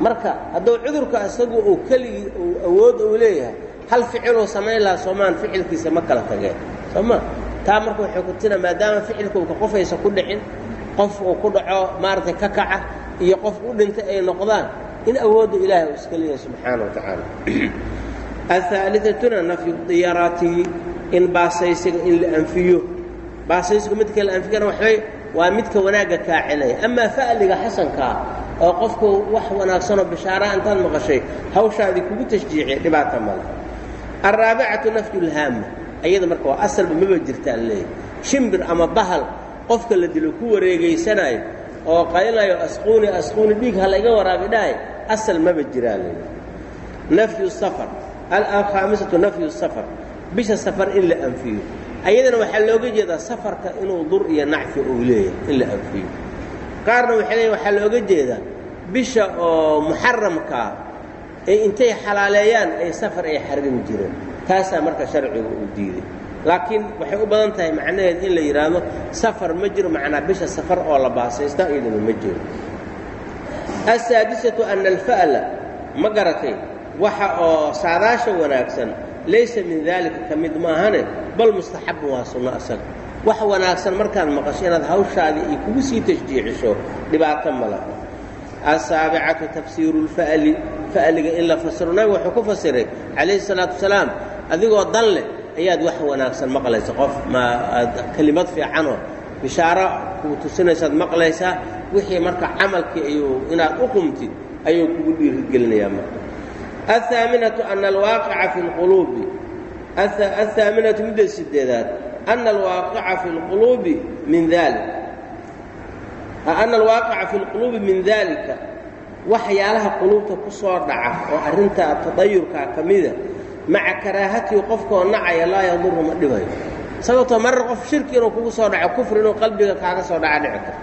marka hadduu cudurka isagu uu keligii uu awood uu leeyahay hal ficiluu samayn lahaa soomaan ficilkiisa ma kala tageen. Soo ma? Taa marka waxay ku tina maadaama ficilka uka qofaysa ku dhicin qof uu ku dhaco maaragtay ka kaca iyo qof u dhintay ay noqdaan in awoodda ilaahay uu iska leeyahay subxaana wa tacaala. Ahaaliatuna nafyu diyaraati in baasaysiga in la anfiyo baasaysiga midka la anfiyana waxbay waa midka wanaagga kaacinaya amaa fa'liga xasankaa oo qofku wax wanaagsanoo bishaaraa intaad maqashay hawshaadii kugu tashjiiciya dhibaata male alraabicatu nafyu lhaama ayada marka waa asalba maba jirtaa leeyahy shimbir ama bahal qofka la dilo ku wareegaysanaayo oo qaynayo asquuni asquuni dhiig ha layga waraabi dhahay. Asal maba jiraa leeyahy nafyu safar alkhaamisatu nafyu safar bisha safar in la anfiyo ayadana waxaa looga jeedaa safarka inuu dur iyo nacfi uu leeyahay in la anfiyo qaarna waxay leeyiin waxaa looga jeedaa bisha oo muxaramkaa ee intay xalaaleeyaan ay safar ay xarimi jireen. Taasaa marka sharcigu uu diiday. Laakiin waxay u badan tahay macnaheed in la yidhaahdo safar ma jiro macnaa bisha safar oo la baasaysta iyaduna ma jiro. Asaadisatu ana alfa'la ma garatay? Waxa oo saadaasha wanaagsan laysa min daalika ka mid maahane bal mustaxabun waa sunno asaga. Wax wanaagsan markaad maqasho inaad hawshaadii ay kugu sii tashjiicisho dhibaato ma asaabicatu tafsiiru lfa'li fa'liga in la fasiro nabigu wuxuu ku fasiray calayhi salaatu wasalaam adigoo dan leh ayaad wax wanaagsan maqlaysa. Qof ma aad bishaaro kuu tusinaysaad maqlaysaa wixii marka camalkii ayuu inaad u qumtid ayuu kugu dhiirigelinayaa marka aلثaaminaةu ana alwaaqica fi اlquluubi aلثaaminatu midda sideedaad ana alwaaqica fi اlquluubi min dalik ana alwaaqica fi اlquluubi min dalika waxyaalaha quluubta ku soo dhaca oo arrintaa tadayurkaa ka mida maca karaahatihi qofkoo nacaya laa yaduru ma dhibayo sababtoo marar qof shirki inuu kugu soo dhaco kufri inuu qalbiga kaaga soo dhaca dhici karto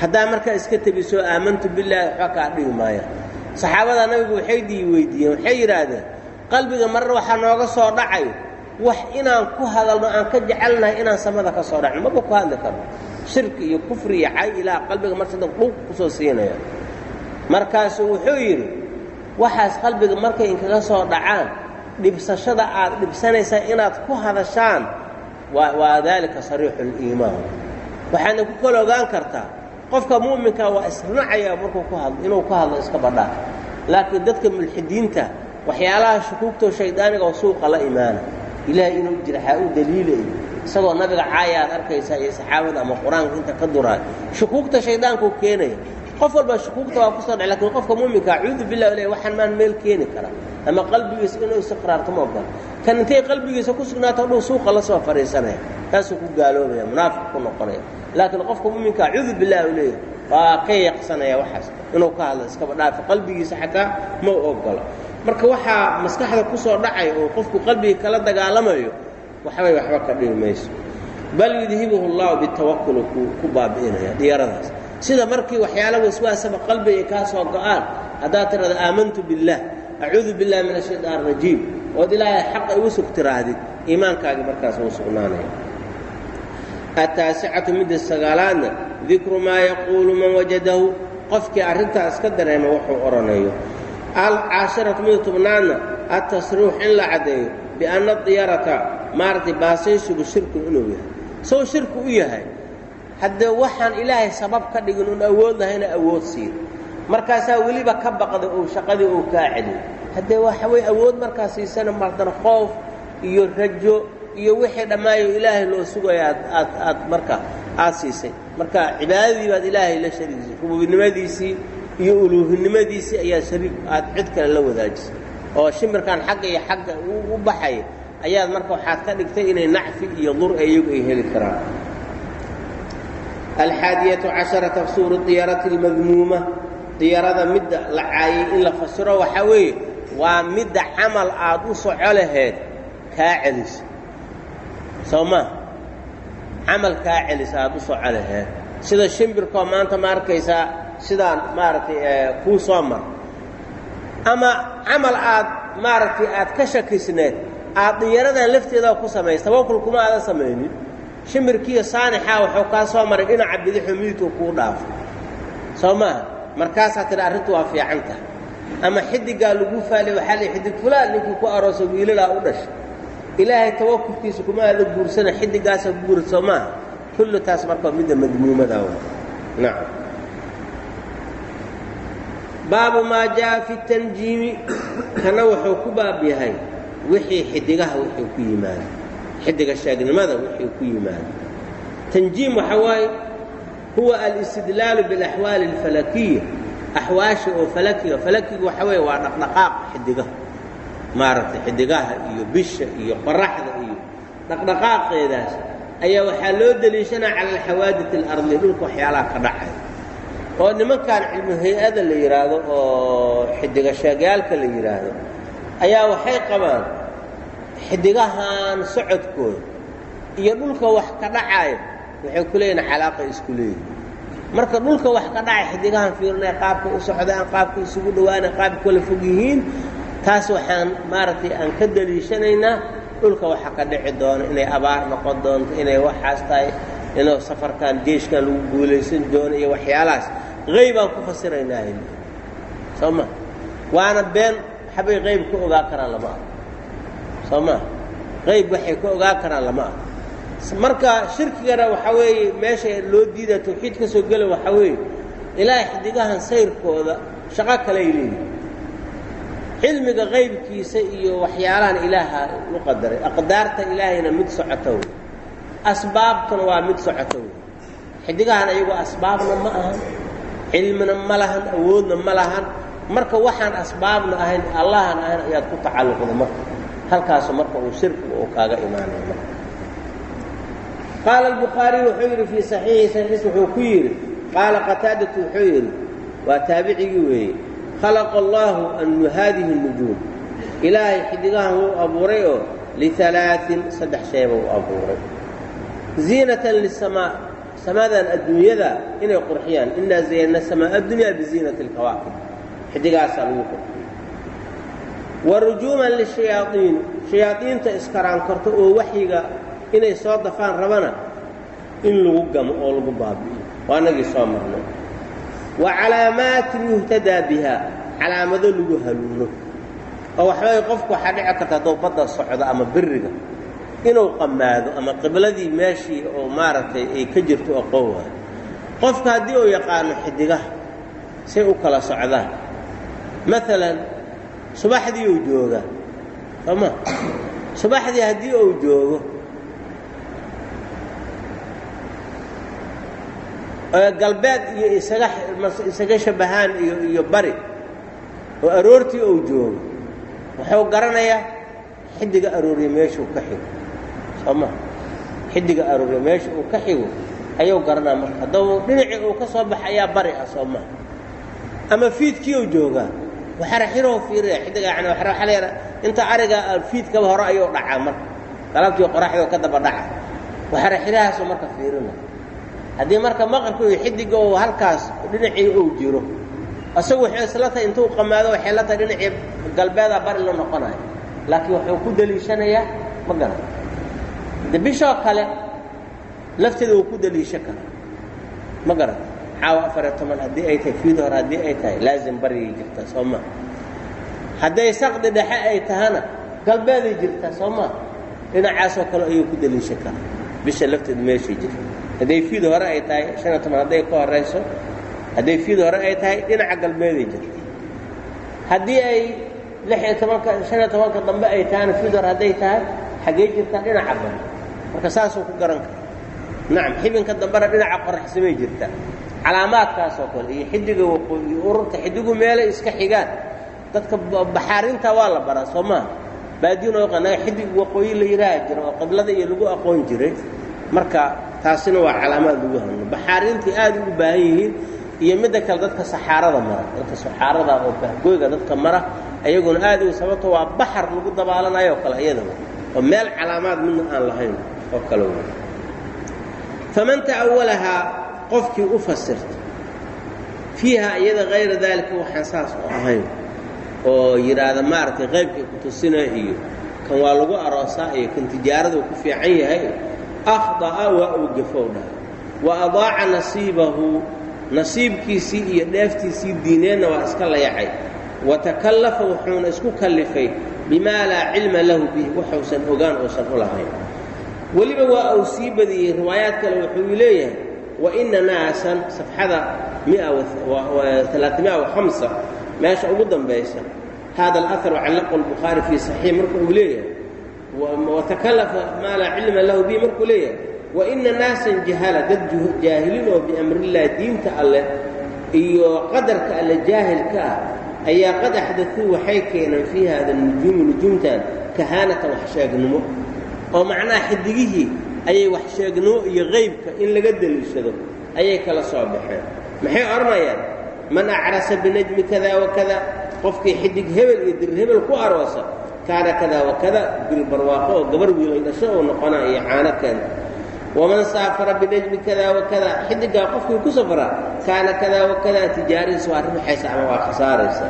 haddaa markaa iska tegiso aamantu billahi waxba kaa dhigi maaya saxaabada nabigu waxay dii weydiiyeen waxay yidhaahdeen qalbiga marar waxaa nooga soo dhacayo wax inaan ku hadalno aan ka jecelnahay inaan samada ka soo dhacno. Maba ku hadli karno. Shirki iyo kufri iyo cay ilaah qalbiga mar saddan dhug ku soo siinaya. Markaasuu wuxuu yidhi waxaas qalbiga markay inkaga soo dhacaan dhibsashada aad dhibsanaysaan inaad ku hadashaan waa daalika sariixu liimaan waxaadna ku kala ogaan kartaa qofka mu'minka waa isnacaya markuu ku hadlo inuu ku hadlo iska badhaa laakiin dadka mulxidiinta waxyaalaha shukuugtoo shaydaaniga oo suuqa la imaana. Ilaahay inuu jira xaa u daliilay isagoo nabiga caaya aad arkaysaa iyo saxaabada ama qur'aanka inta ka duraayo shukuugta shaydaankuu keenaya qof walba shukuugta waa ku soo dhac laakiin qofka muuminka acuudu bilah le waxaan maan meel keeni karaa ama qalbigiisa inuu istiqraarto ma ogol. Kan intay qalbigiisa ku sugnaato dhow suuqa la soo fadhiisanaya taasuu ku gaaloobaya munaafiq ku noqonaya. Laakiin qofka muuminka acuudu bilah u leeyahay waa ka yaqsanaya waxaas inuu ka hadlo iskaba dhaafa qalbigiisa xataa ma ogola marka waxaa maskaxda ku soo dhacaya oo qofku qalbiga kala dagaalamayo waxbay waxba ka dhigi mayso. Bal yudhibuhu llahu bitawakuli ku baabi'inaya dhiyaradaas sida markii waxyaala waswaasaba qalbiga kaa soo go'aan haddaad tirahda aamantu biاllah acuudu biاllahi min ashayطaan rajiim. Ood ilaahay xaq ay u sug tiraahdid iimaankaagii markaas wuu sugnaanaya. Ataasicatu midda sagaalaadna dikru maa yaquulu man wajadahu. Qofkii arrintaas ka dareema wuxuu odhanayo alcaashiratu midda tobnaadna altasriix in la caddeeyo bianna diyarata maaragtay baasaysigu shirkun inuu yahay. Sow shirku u yahay. Haddee waxaan ilaahay sabab ka dhigin un awood lahayna awood siin markaasaa weliba ka baqda ou shaqadii ou kaa celiyo. Haddee waxaway awood markaa siisana mardan qoof iyo rajo iyo wixii dhammaayo ilaahay loo sugaya aad aad aad marka aad siisay. Marka cibaadadii baad ilaahay la shariigisay rububinimadiisii iyo uluuhinimadiisii ayaa shariik aad cid kale la wadaajisay. Oo shimirkan xagga iyo xagga u baxaya ayaad marka waxaad ka dhigtay inay nacfi iyo dur iyagu ay heli karaan. Alxaadiyatu cashara tafsiru diyarati almadmuuma diyarada midda la caayay in la fasiro waxaa weeye waa midda camal aad u soco laheed kaa celisa soo maa camal kaa celisa aad u soco laheed. Sida shimbirkoo maanta ma arkaysaa sidaan maaragtay kuu soo mar. Ama camal aad maaragtay aad ka shakisneed aad diyaradan lafteeda ku samaysa tawakul kuma aadan samaynin. Shimbirkiiyo saanixaa wuxuu kaa soo maray dhinaca bidixoo midigtuu kuu dhaafay soo maaha markaasaa tidhi arrintu waa fiican tahay. Ama xidigaa lagu faaliy waxaa la xidig fulaan ninkii ku aroosa wiilalaa u dhashay ilaahay tawakulkiisa kuma aada guursana xidigaasaa ku guura soo maaha. Kullu taas marka midda madmuumada w nacam baabu maa jaa fi tanjiimi kana wuxuu ku baab yahay wixii xidigaha wixii ku yimaada xidiga sheegnimada wixii ku yimaada tanjiim waxa waaye huwa alistidlaalu biاlaxwaali اlfalakiya axwaasha oo falakiga falakiga waxaa weeye waa dhaqdhaqaaqa xidigaha maaragtay xidigaha iyo bisha iyo qoraxda iyo dhaqdhaqaaqeedaas ayaa waxaa loo deliishanaa cala alxawaadit alardi dhulka waxyaalaha ka dhacay. Oo nimankan cilmu hay'ada la yidhaahdo oo xidigasheegyaalka la yidhaahdo ayaa waxay qabaan xidigahan socodkooda iyo dhulka wax ka dhacaya waxay ku leeyihiin calaaqa isku leeyihiin marka dhulka wax ka dhacay xidigahan fiirinay qaabkay u socdaan qaabkay isugu dhowaanay qaabka kala fog yihiin taas waxaan maaragtay aan ka deliishanaynaa dhulka waxa ka dhici doono inay abaar noqon doonto inay waxaas tahay inuu safarkan jeeshkan lagu guulaysan doono iyo waxyaalahaas. Qaybaan ku fasiraynaa soo ma? Waana been waxbay qayb ka ogaa karaan lama ah soo ma? Qayb waxay ka ogaa karaan lama ah marka shirkigana waxaa weeye meesha loo diida tawxiid ka soo gela waxaa weeye ilaahay xidigahan sayrkooda shaqo kaley leeyihi cilmiga qaybkiisa iyo waxyaalahan ilaaha u qadaray aqdaarta ilaahayna mid socota wey asbaabtuna waa mid socota wey xidigahan iyagoo asbaabna ma ahan cilmina ma lahan awoodna ma lahan. Marka waxaan asbaabna ahayn allahan ahayn ayaad ku tacalluqda marka. Halkaasu marka uu shirkiga uu kaaga imaanaya marka qaala albukhaariy wuxuu yidhi fii saxiixi saxiis wuxuu ku yidhi qaala qataadatu wuxuu yidhi waa taabicigii weeye khalaqa allaahu annu haadihi nujuum ilaahay xidigahan wuu abuuray oo lialaain saddex shayba u abuuray ziinatan lisamaa samadan adduunyada inay qurxiyaan innaa zayana samaa addunyaa biziinati alkawaakib xidigaasaa lagu qurxiyey wa rujuuman lishayaaiin shayaadiinta iskaraankarto oo waxyiga inay soo dafaan rabana in lagu gamo oo lagu baabi'iyo. Waa anagii soo marnay. Wa calaamaatin yuhtadaa biha calaamado lagu haluuno oo waxbay qofku waxaa dhici karta hadduu badda socdo ama beriga inuu qamaado ama qibladii meeshii oo maaragtay ay ka jirto oo qowaayo qofka haddii uu yaqaano xidigaha say u kala socdaan. Maalan subaxdii uu joogaa sooma subaxdii haddii uu joogo galbeed iyo isaga shabahaan iyo bari oo aroortii uu joogo. Wuxuu garanayaa xiddiga arooriye meeshuu ka xigo. Soo ma? Xiddiga arooriye meesha uu ka xigo ayuu garanaa marka. Haddaba dhinacii uu ka soo baxa ayaa bari ah soo maha ama fiidkii uu joogaa? Waxaraxiroo fiiriya xiddiga yani la yidhaha inta ariga fiidkaba hore ayuu dhacaa marka. Galabtii qoraxdoo ka daba dhaca. Waxaraxirahaasuu marka fiirina haddii marka maqribku iyo xiddiga uu halkaas dhinacii uu jiro isagu waxay isla intuu qamaado waxay dhinacii galbeedaa bari la noqonayo laakiin wuxuu ku deliishanayaa ma garan de bishoo kale lafteeda uu ku deliisho kara ma garan caawa afariyo toban? Haddii ay tahay fiid haddii ay tahay laazim barigay jirtaa soo maa hadday saqdi dhexe ay tahana galbeeday jirtaa soo maa dhinacaasoo kale ayuu ku deliisho kara bisha lafteeda meeshay jirta hadday fiid hore ay tahay shan iyo toban hadday ka horayso hadday fiid hore ay tahay dhinaca galbeeday jirta haddii ay lix iyo tobanka shan iyo tobanka dambe ay tahana fiid hore hadday tahay xaggey jirtaa dhinaca bari marka saasuu ku garan kara nacam xibinka dambena dhinaca qoraxsamay jirtaa calaamaadkaasoo kale iyo xiddiga waqooyi iyo ururta xiddigu meelay iska xigaan. Dadka baxaarinta waa la baraa soo maaha baadiinoo qanaga xiddig waqooyi la yidhaaha jiro oo qiblada iyo lagu aqoon jiray. Marka taasina waa calaamaad lagu hadlo baxaarintii aad ugu baahan yihiin iyo midda kale dadka saxaarada mara. Dadka saxaarada oo bahgoyga dadka mara ayaguna aad u sababto waa baxar lagu dabaalanayo oo kale iyadaba oo meel calaamaad midna aan lahayn oo kale wey faman ta'awalahaa qofkii u fasirta fiiha iyada hayra daalika waxaan saas u ahayn oo yidhaahda maaragtay qaybkay ku tusina iyo kan waa lagu aroosaa iyo kan tijaaradu ku fiican yahay akhda'a waa uu gafow wa adaaca nasiibahu nasiibkiisii iyo dheeftiisii diineenna waa iska layacay wa takallafa wuxuuna isku kallifay bimaa laa cilma lahu bihi waxuusan ogaan uusan u lahayn weliba waa uu sii badiyey riwaayaad kale wuxuu leeyahay wa ina naasan safxada meesha ugu dambaysa hada alahar wacallaqu lbukhaari fii saxiix marka leeyahay watakallafa maa laa cilma lahu bihi markuu leeyahay wa ina naasan jahala dad jaahiliin oo biamrillaah diinta alleh iyo qadarka alle jaahilka ah ayaa qad axdatuu waxay keeneen fii hada nujuumi nujuumtan kahaanatan wax sheegnimo oo macnaha xidigihii ayay wax sheegnimo iyo qaybka in laga deliishado ayay kala soo baxeen. Maxay odhanayaan man acrasa binajmi kada wakada qofkii xidig hebel iyo dir hebel ku aroosa kaana kada wakada bilbarwaaqo oo gabar wiilay dhasho oo noqona iyo caano keenta waman saafara binajmi kada wakada xidigaa qofkii ku safra kaana kada wakada tijaaradiisa waa ribxaysa ama waa khasaaraysa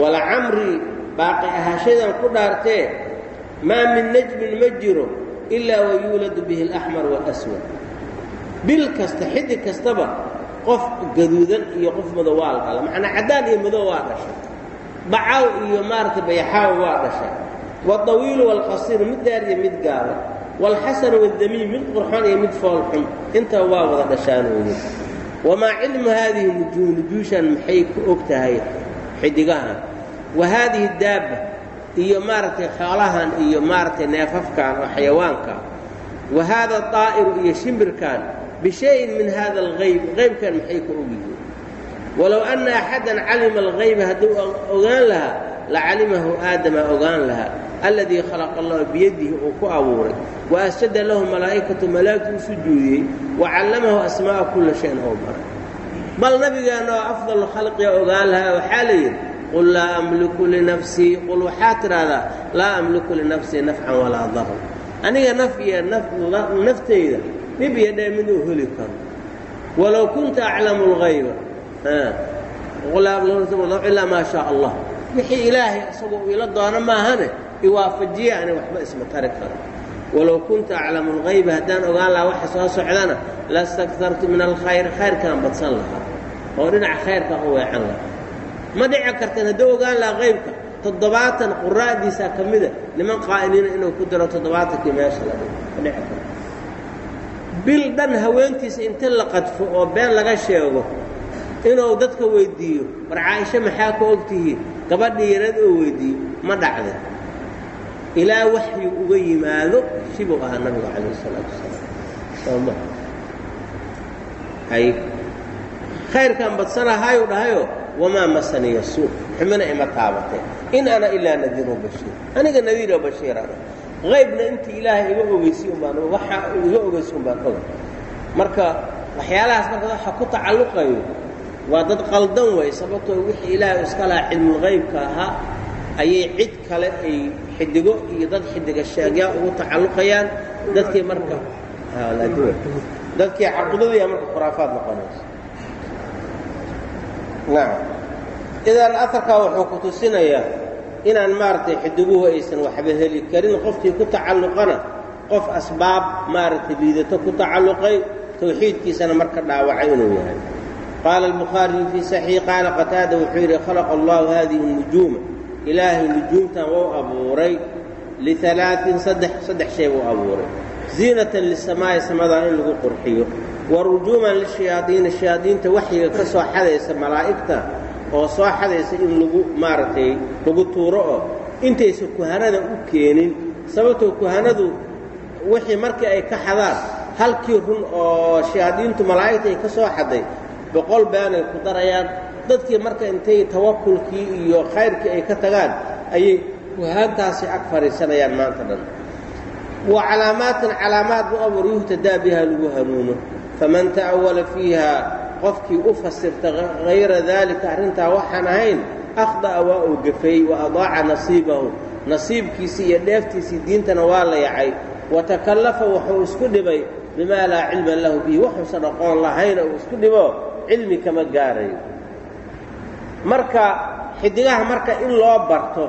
walacamrii baaqi ahaashadan ku dhaartee maa min najmin ma jiro ilaa wayuuladu bihi alaxmar waalaswad bil kasta xidig kastaba qof gaduudan iyo qof madow waa la dhala macnaa caddaan iyo madow waa dhashay bacaw iyo maaragtay bayaxaaw waa dhashay. Waطawiilu waalqasiir mid dheer iyo mid gaaban waalxasanu waaldamiim mid qurxon iyo mid foolxun intaa waa wada dhashaan weye wamaa cilmu haadihi nujuum nujuushan maxay ku og tahay xidigahan wa haadihi daabba iyo maaragtay xoolahan iyo maaragtay neefafkan oo xayawaanka. Wa haada daa'iru iyo shimbirkan bishayin min hada algayb qaybkan maxay ka og yihiin walow anna axadan calima algayba hadduu ogaan lahaa lacalimahu aadama ogaan lahaa. Alladii khalaqa allahu biyadihi uu ku abuuray. Wa asjada lahu malaa'ikatu malaa'igtu u sujuudiyey wa callamahu asmaa'a kulla shayin oo baray bal nabigeenna oo afdalu khalqiga ogaan lahaa waxaa la yidhi qul laa amliku linafsii qul waxaa tidhaahdaa laa amliku linafsii nafcan walaa daran aniga naf iyo naftayda dhib iyo dhee mid uu heli karo. Walow kunta aclamu اlgayba ilaa maa shaa allah wixii ilaahay isagoo uu ila doono maahane iwaafajiye ani waxba isma tari karo. Walow kunta aclamu اlgayba haddaan ogaan lahaa waxa soo socdana lastakartu min alkhayr khayrkaan badsan lahaa. Oo dhinaca khayrkaan u weecan lahaa. Ma dhici karteen hadduu ogaan lahaa qaybka toddobaatan quraa'diisaa ka mida niman qaa'iniina inuu ku diro toddobaatankii meesha la ma dhici karto. Bil dhan haweentiisa inta la qadfo oo been laga sheego inuu dadka weyddiiyo war caaisho maxaa ka og tihiin gabadhii yarad oo weyddiiyo ma dhacda ilaa waxyu uga yimaado shibuu ahaa nabigu calayh isalaatu wasalaam. Sooma hay. Khayrkaan badsanahayu dhahayo wamaa masaniya suu xumina ima taabatay. In ana ilaa nadiir bashiir. Aniga nadiiro bashiirana qaybna inta ilaahay iga ogeysiy umbaan waxa iga ogeysi umbaan oga marka waxyaalahaas marka waxa ku tacalluqayo waa dad qaldan way sababtoo wixii ilaahay iska lahaa cilmulqaybka ahaa ayay cid kale ay xidigo iyo dad xidiga sheegyaa ugu tacalluqayaan. Dadkii marka dadkii caqidadiiya marka khuraafaad noqonaysa. Nacam idan aarkaa wuxuu ku tusinayaa inaan maaragtay xidiguhu aysan waxba heli karin qofkii ku tacalluqana qof asbaab maaragtay liidato ku tacalluqay tawxiidkiisana marka dhaawacay inuu yahay qaala albukhaariyu fii saxiix qaala qataada wuxuu yidhi khalaqa allahu hadihi nujuuma ilaahay nujuumtan wou abuuray lialaain saddex saddex shay buu abuuray ziinatan lisamaa'i samadaa in lagu qurxiyo wa rujuuman lishayaadiini shayaadiinta waxyiga ka soo xadaysa malaa'igta oo soo xadaysa in lagu maaragtay lagu tuuro oo intaysan kuhanada u keenin sababtoo kuhanadu wixii markii ay ka xadaan halkii run oo shayaadiintu malaa'igta ay ka xaday boqol beenay ku darayaan. Dadkii marka intay tawakulkii iyo khayrkii ay ka tagaan ayay kuhaantaasi ag fadhiisanayaan maanta dhan. Wa calaamaatin calaamaad buu abuur yuhtadaa biha lagu hanuuno. Faman ta'awala fiiha qofkii u fasirta hayra daalika arrintaa waxaan ahayn akhda'a waa uu gafay wa adaaca nasiibahu. Nasiibkiisii iyo dheeftiisii diintana waa la yacay. Wa takallafa wuxuu isku dhibay bimaa laa cilma lahu bihi. Waxuusan aqoon lahayna uu isku dhibo cilmi kama gaarayo. Marka xidigaha marka in loo barto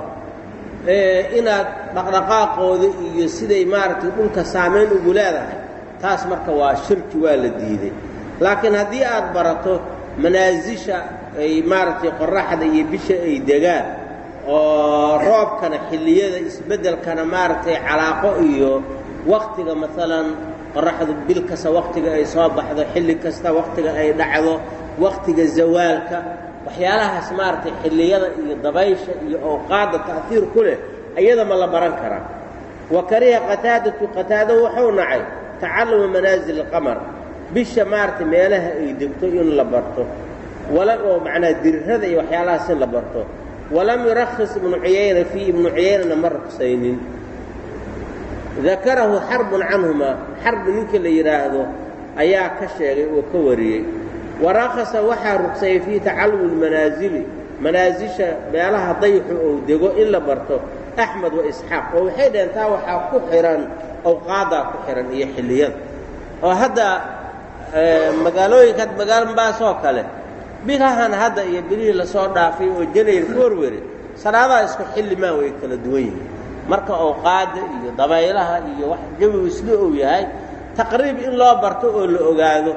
inaad dhaqdhaqaaqooda iyo siday maaragtay dhulka saamayn ugu leedahay taas marka waa shirki waa la diiday. Laakiin haddii aad barato manaasisha ay maaragtay qoraxda iyo bisha ay degaan oo roobkana xilliyada isbeddelkana maaragtay calaaqo iyo wakhtiga maalan qoraxdu bil kasta wakhtiga ay soo baxdo xilli kasta wakhtiga ay dhacdo wakhtiga zawaalka waxyaalahaas maaragtay xilliyada iyo dabaysha iyo awqaadda ta'hiir ku leh iyada ma la baran karaa. Wa kariha qataadatu qataado wuxuu nacay tacalluma manaasil alqamar bisha maaragtay meelaha ay degto in la barto wala oo macnaa dirirada iyo waxyaalahaas in la barto. Walam yurakhis ibnu cuyayna fii ibnu cuyaynana ma ruqsaynin dakarahu xarbun canhumaa xarbi ninka la yidhaahdo ayaa ka sheegay oo ka wariyey. Warakhasa waxaa ruqsayay fii tacallumi lmanaasili manaasisha meelaha dayxu ou dego in la barto axmed wa isxaaq. Oo waxay dhaheen taa waxaa ku xidhan awqaaddaa ku xidhan iyo xilliyada oo hadda magaalooyinka magaalo mbaasoo kale bilahan hadda iyo bilihii la soo dhaafay oo janayr forwere salaadaha isku xilli maa way kala duwan yihiin marka awqaadda iyo dabaylaha iyo wax jawigu isla og yahay taqriib in loo barto oo la ogaado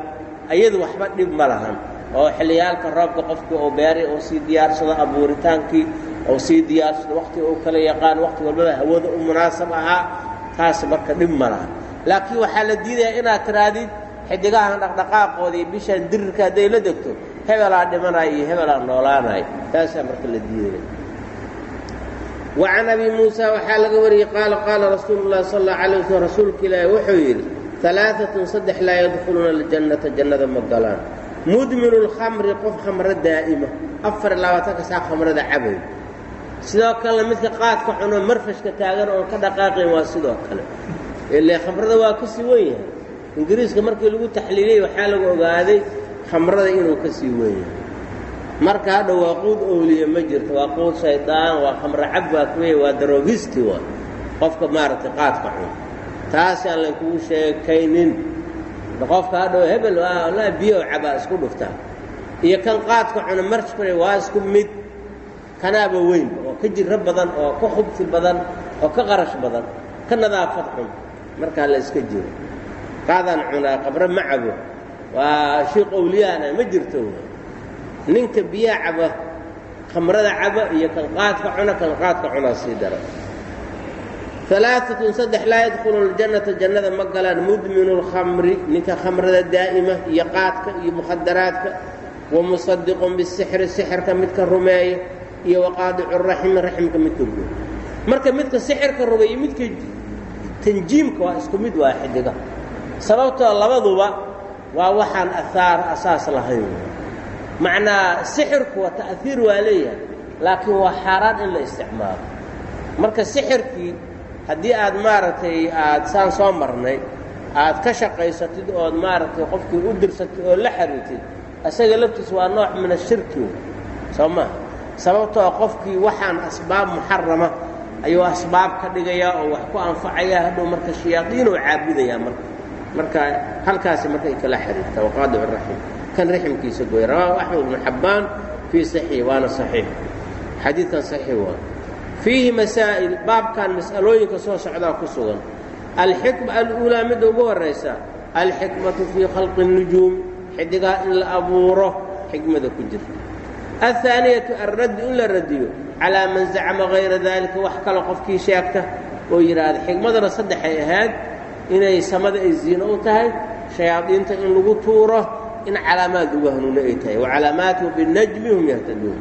ayadu waxba dhib ma lahan. Oo xilliyaalka roobka qofkii oo beeray oo sii diyaarsado abuuritaankii oo sii diyaarsado wakhti uu kala yaqaan wakhti walbaba hawada u munaasab ahaa taas marka dhib ma lahan. Laakiin waxaa la diidayaa inaad tiraadid xidigahan dhaqdhaqaaqooda iyo bishaan dirirka hadday la degto hebelaa dhimanaya iyo hebelaa noolaanaya taasaa marka la diidaya wa can abi muusa waxaa laga wariyey qaala qaala rasuulu llahi sal allau alay waslm rasuulka ilaahi wuxuu yidhi alaaatun saddex laa yadkhuluuna aljannata jannada ma galaan. Mudminu lkhamri qof khamro daa'ima. Afar labaatanka khamrada cabay sidoo kalena midka qaadka cuno marfashka taagan oon ka dhaqaaqayn waa sidoo kale. Ile khamrada waa ka sii wen yahay. Ingiriiska markii lagu taxliiliyey waxaa lagu ogaaday khamrada inuu ka sii wen yahay marka hadha waa quud owliya ma jirto waa quud shaydaan waa khamro cab baa kuwey waa daroogisti waa. Qofka maaragtay qaadka cuno taasi aan laynkugu sheekaynin. Qofka hadhow hebel la biyo cabaa isku dhuftaa iyo kan qaadka cuno marfare waa isku mid. Kanaaba weynba oo ka jiro badan oo ka khubsi badan oo ka qarash badan ka nadaafad xun markaa la iska jiro. Qaadaan cunaa qabro ma cabo. Waa shiiq owliyaana ma jirto ninka biyaa caba khamrada caba iyo kan qaadka cuna kan qaadka cunaa sii dara. Alaaatun saddex laa yadkhulu ljannata jannada ma galaan. Mudminu lkhamri ninka khamrada daa'ima iyo qaadka iyo mukhadaraadka. Wa musadiqun bisixri sixirka midka rumeeya iyo waqaadicu raximi raximka midka guo marka midka sixirka rumeeya midka tanjiimka waa isku mid waa xidiga sababtoo labaduba waa waxaan ahaar asaas lahayn macnaa sixirku waa ta'hiir waa leeyahay laakiin waa xaaraan in la isticmaalo. Marka sixirkii haddii aad maaragtay aad saan soo marnay aad ka shaqaysatid ood maaragtay qofkii u dirsatid oo la xariirtid isaga laftiis waa nooc min ashirki soo maha sababtoo qofkii waxaan asbaab muxarama ayuu asbaab ka dhigayaa oo wax ku anfacaya hadhow marka shayaadiinoo caabudayaa marka. Marka halkaasi markay kala xiriirtaa. Waqaadic raxim kan raximkiisa gooya rawaahu axmed bnu xabbaan fii saxiix waana saxiix xadiidkan saxiix waa fiihi masaa'il baabkan mas'alooyinka soo socdaa ku sugan alxikma aluulaa midda ugu horaysa alxikmatu fii khalqi الnujuum xidigaa in la abuuro xikmada ku jirta aلثaaniyatu alraddu in la radiyo calaa man zacama hayra dalika wax kale qofkii sheegta oo yidhaahda xikmadana saddexay ahayd inay samada ay ziino u tahay shayaadiinta in lagu tuuro in calaamaad lagu hanuuno ay tahay wacalaamaatu binajmi hum yahtaduun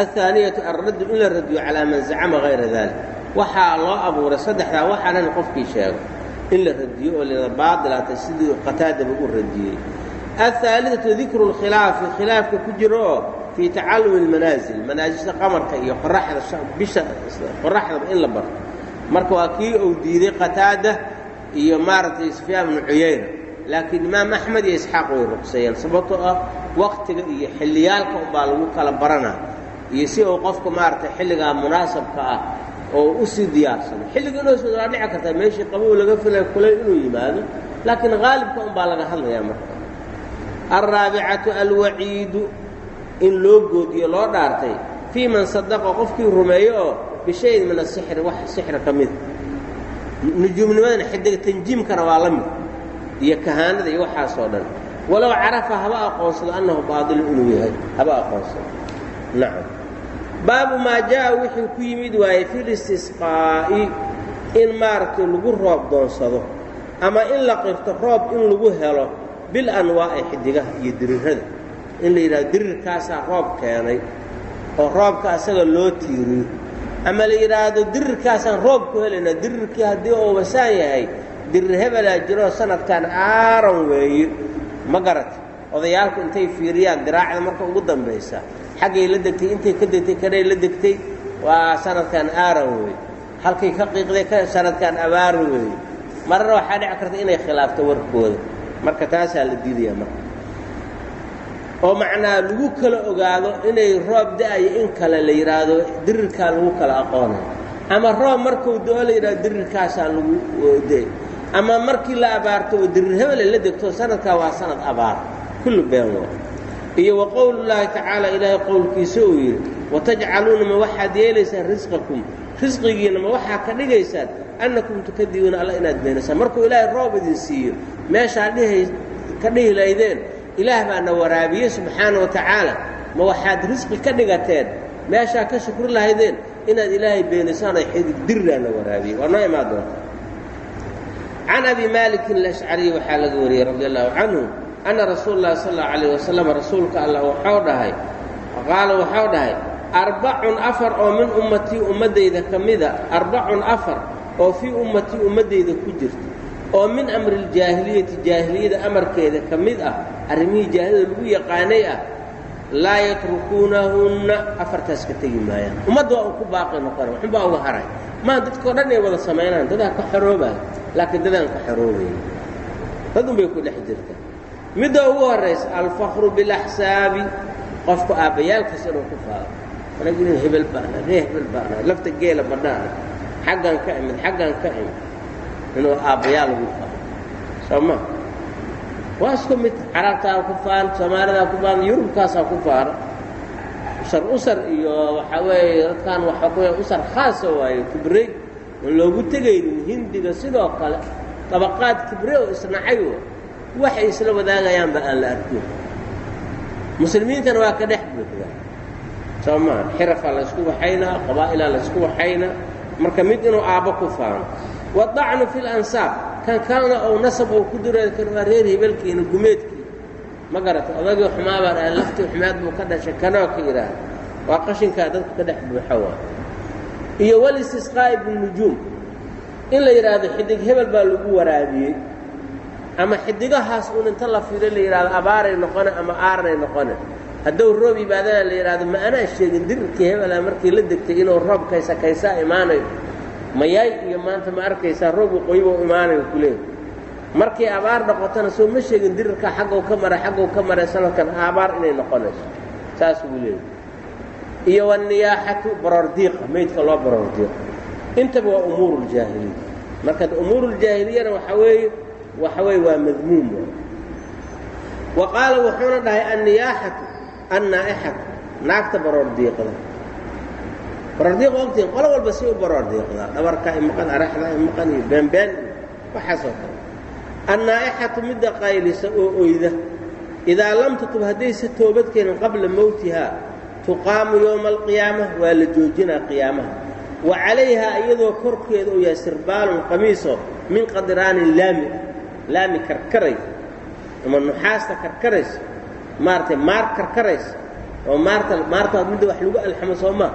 aلثaaniyatu alraddu in la radiyo calaa man zacama hayra dalik waxaa loo abuuray saddexdaa waxaanan qofkii sheego in la radiyo oo lada baadilaatay sidii qataadaba u radiyey aلثaaliثatu dikru اlkhilaafi khilaafka ku jiro oo fii tacalumi اlmanaasil manaasisha qamarka iyo qoraxda bisha qoraxdaba in la barto marka waa kii uu diiday qataada iyo maaragtay sufyaan bnu cuyayna laakiin imaam axmed iyo isxaaq way ruqseeyeen sababtoo ah waktiga iyo xilliyaalka unbaa lagu kala baranaa. Iyo si uu qofka maaragtay xilligaa munaasabka ah oo u sii diyaarsano xilliga inuu soo waa dhici kartaa meeshii qabow laga filay kulay inuu yimaado laakiin haalibka unbaa laga hadlayaa marka. Alraabicatu alwaciidu in loo goodiyo loo dhaartay fii man sadaqa qofkii rumeeyo oo bishayin min asixri wax sixri ka mida nujuumnimadana xidiga tanjiimkana waa la mid iyo kahaanada iyo waxaasoo dhan. Walow carafa haba aqoonsado annahu baadilu inuu yahay haba aqoonsado. Nacam. Baabu maa jaa'a wixii ku yimid waaye fi listisqaa'i in maaragtay lagu roob doonsado ama in la qirto roob in lagu helo bil anwaa'i xidigaha iyo dirirrada in la yidhahdo dirirkaasaa roob keenay oo roobka asaga loo tiiriyo ama la yidhaahdo dirirkaasaan roob ku helaynaa dirirkii haddii uu wasaan yahay dirir hebelaa jiroo sanadkan aaran weeye ma garata odayaalku intay fiiriyaan diraacda marka ugu dambaysa xaggay la degtay intay ka degtay kanay la degtay waa sanadkan aaran weeye halkay ka qiiqday ka sanadkan abaaro weeye marna waxaa dhici karta inay khilaafto warkooda. Marka taasaa la diidaya marka. Oo macnaa lagu kala ogaado inay roob da'ayo in kale la yidhaahdo dirirkaa lagu kala aqoonay. Ama roob markuu do-o la yidhahdo dirirkaasaa lagu de ama markii la abaarto oo dirir hebele la degto sanadkaa waa sanad abaar. Kullu been waa. Iyo wa qowlullaahi tacaala ilaahay qowlkiisa uu yidhi watajcaluuna ma waxaad yeelaysaan risqakum risqigiina ma waxaa ka dhigaysaan annakum tukadibuuna alla inaad beenaysaan markuu ilaahay roob idin siiyo meeshaa dhihay ka dhihi laydeen ilaah baa na waraabiyey subxaana wa tacaala ma waxaad risqi ka dhigateen? Meeshaa ka shukri lahaydeen inaad ilaahay beenaysaan oo xidig dirraa na waraabiyey waa noo imaan doonta can abi maalikin alashcariy waxaa laga wariyey radi allahu canhu anna rasuula llahi sal allau alayh wasalam rasuulka allah waxau dhahay qaala waxau dhahay arbacun afar oo min ummatii ummaddayda ka mida arbacun afar oo fii ummatii ummaddayda ku jirta oo min amri ljaahiliyati jaahiliyada amarkeeda ka mid ah arrimihii jaahiliyada lagu yaqaanay ah laa yatrukuunahunna afartaas ka tegi maayaan ummadda waa uu ku baaqi noqona waxunbaa uga haray maa dadkao dhan ay wada samaynaan dadaa ka xoroobaya laakiin dadaan ka xoroobaya dad unbay ku dhex jirta. Midda ugu horraysa alfakru bilaxsaabi qofku aabbayaalkaas inuu ku faado anagin hebel baana ree hebel baana lafta geela badhaana xaggan ka imid xaggan ka imid inuu aabbayaal ugu faano soo ma? Waa isku mid carabtaa ku faan soomaalidaa ku faan yurubkaasaa ku faana usar usar iyo waxaa weeye dadkan waxaa ku usar khaasa waayo kibrey aan loogu tegaynin hindiga sidoo kale dabaqaad kibre oo isnacay waxay isla wadaagayaanba aan la arkin. Muslimiintana waa ka dhex buuxda. Soo maa xirafaa laysku waxaynaa qabaa'ilaa laysku waxaynaa marka mid inuu aabbo ku faano. Wadacnu fi lansaab kan kalena ou nasab ou ku dureeri karo waa reer hebelkiina gumeedkii ma garata odagii xumaabaa dhaha laftii xumaad buu ka dhashay kanoo ka idhaah waa qashinkaa dadku ka dhex buuxa waa. Iyo walistisqaa'i binujuum in la yidhaahdo xidig hebel baa lagu waraabiyey. Ama xidigahaas uun inta la fido la yidhahdo abaaray noqone ama aaranay noqone. Hadduu roob yimaadana la yidhahdo ma anaa sheegin dirirkii hebela markii la degtay inuu roob kaysa kaysaa imaanayo? Mayaay iyo maanta ma arkaysaa roob waqooyiba u imaanayo kuleey markii abaar noqotona soo ma sheegin dirirka xaggow ka maray xaggow ka maray sanadkan abaar inay noqonayso. Saas buu leeyahy iyo waniyaaxatu baroordiiqa meydka loo baroordiiqo intaba waa umuuru ljaahiliya marka umuuru ljaahiliyana waxaa weeye waxa weeye waa madmuum wa qaala wuxuuna dhahay anniyaaxatu annaa'ixatu naagta baroordiiqda. Baroordiiq ogtiin qolo walba si u baroordiiqdaa dhabarka i maqan araxda i maqan iyo beenbeen waxaasoo kale annaa'ixatu midda qaylisa oo oyda idaa lam tutub haddaysa toobad keenin qabla mowtihaa tuqaamu yowma alqiyaama waa la joojinaa qiyaamaha wa calayhaa iyadoo korkeeda uu yahay sirbaalun qamiiso min qadiraanin laami laami karkaraysa ama nuxaasta karkaraysa maaragtay maar karkaraysa oo maarta maartaad midda wax lagu alxamo soo maa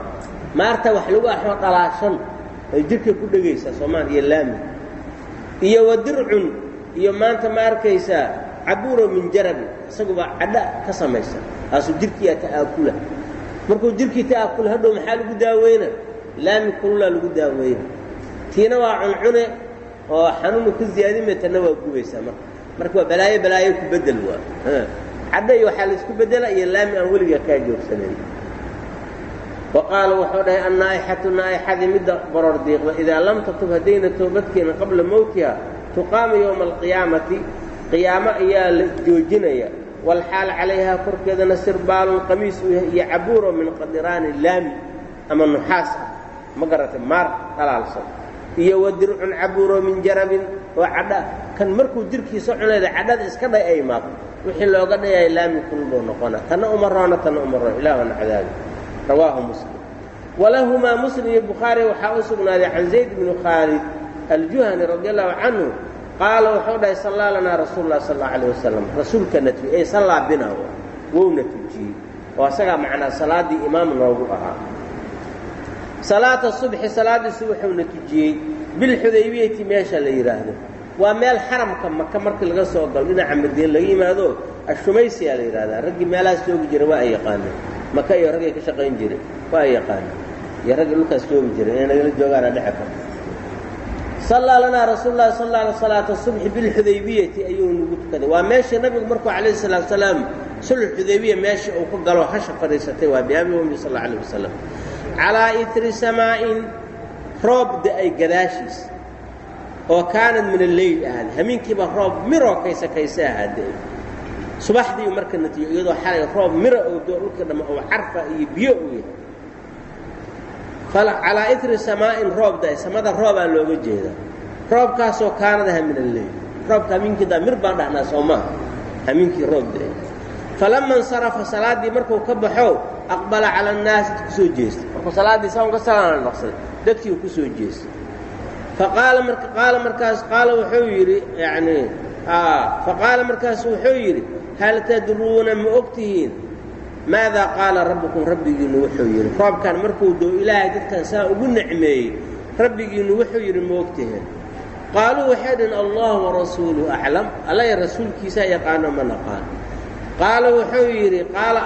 maarta wax lagu alxamo dhalaashan ay jirka ku dhegaysaa soomaal iyo laami iyo wa dircun iyo maanta ma arkaysaa cabuuro min jarabin isaguba cadha ka samaysa. Kaasuu jirkiiyaa ta'aakula. Markuu jirkii ta'aakula hadhow maxaa lagu daaweyna? Laami kululaa lagu daaweyna. Tiina waa cuncune oo xanuunu ka ziyaadime tanna waa gubaysaa marka. Marka waa balaayo balaayo ku bedel waa. Cadha waxaa la isku bedela iyo laami aan weligaa kaa joogsanayn. Wa qaala wuxuu dhahay annaa'ixatu naa'ixadii midda baroor diiqda idaa lam tatub haddayna toobadkeena qabla mowtiha tuqaamu yowma alqiyaamati qiyaamo ayaa la joojinaya. Walxaal calayhaa korkeedana sirbaalun qamiis uu yahay iyo cabuuro min qadiraani laami ama nuxaas ah. Ma garatay maar dhalaalsan iyo wa dircun cabuuro min jarabin oo cadha. Kan markuu jirkiisa cunayda cadhada iska dhay ay maaqo. Wixii looga dhayaya laami kulbuu noqona. Tanna uma roona tanna uma roona ilaahuna cadaabi rawaahu muslim. Walahumaa muslim iyo bukhaari waxaa u sugnaaday can zayd bni khaalid aljuhani radi allahu canhu qaala wuxuu dhahay sallaa lanaa rasuulu lah sal allau alayh wasalam rasuulka na tuji ey sallaa bina wowna tujiyey oo asagaa macnaa salaaddii imaam noogu ahaa salaata subxi salaaddii subaxuuna tujiyey bilxudaybiyati meesha la yidhaahdo waa meel xaramka maka markii laga soo galo dhinaca madiine laga yimaado ashumaysiyaa la yidhahdaa raggii meelahaas joogi jira waa ay yaqaaneen maka iyo raggay ka shaqayn jiray waa ay yaqaaneen iyo raggii dhulkaas joogi jiray inay nagala joogaana dhece karta sallaa lanaa rasuulu llahi sal alla salaata subxi bilxudaybiyati ayuu nagu tukaday. Waa meeshii nabigu markuu calayhi salaatu salaam sulx xudaybiya meesha uu ka galo hasha fadhiisatay waa biabi ummi sal alla alayh wasalam calaa itri samaa'in roob da'ay gadaashiis oo kaanad min alleyl ahaada hameenkiiba roob miroo kaysa kayse ahaada subaxdii marka natiijo iyadoo xalay roob mira oo doo dhamma oo carfa iyo biyo uu yahay calaa itri samaa'in roob da'ay samada roobaa looga jeedaa roobkaasoo kaanadaha min alleyl roobka hameenkiidaa mir baan dhahnaa soo maa roob da'ay falama insarafa salaaddii markuu ka baxo aqbala cala annaasi ku soo jeestay. Markuu salaaddii saan ka salaana noqsaday dadkii ku soo jeestay. Faqaala marka qaala markaas qaala wuxuu yidhi yacni faqaala markaasu wuxuu yidhi hal tadruuna ma og maadaa qaala rabbukum rabbigiinnu wuxuu yidhi. Roobkan markuu doo ilaahay dadkan saa ugu nicmeeyey rabbigiinnu wuxuu yidhi ma og tihiin qaaluu waxay dhihin allahu warasuuluhu aclam. Alla rasuulkiisaa yaqaano ma naqaan. Qaala wuxuu yidhi qaala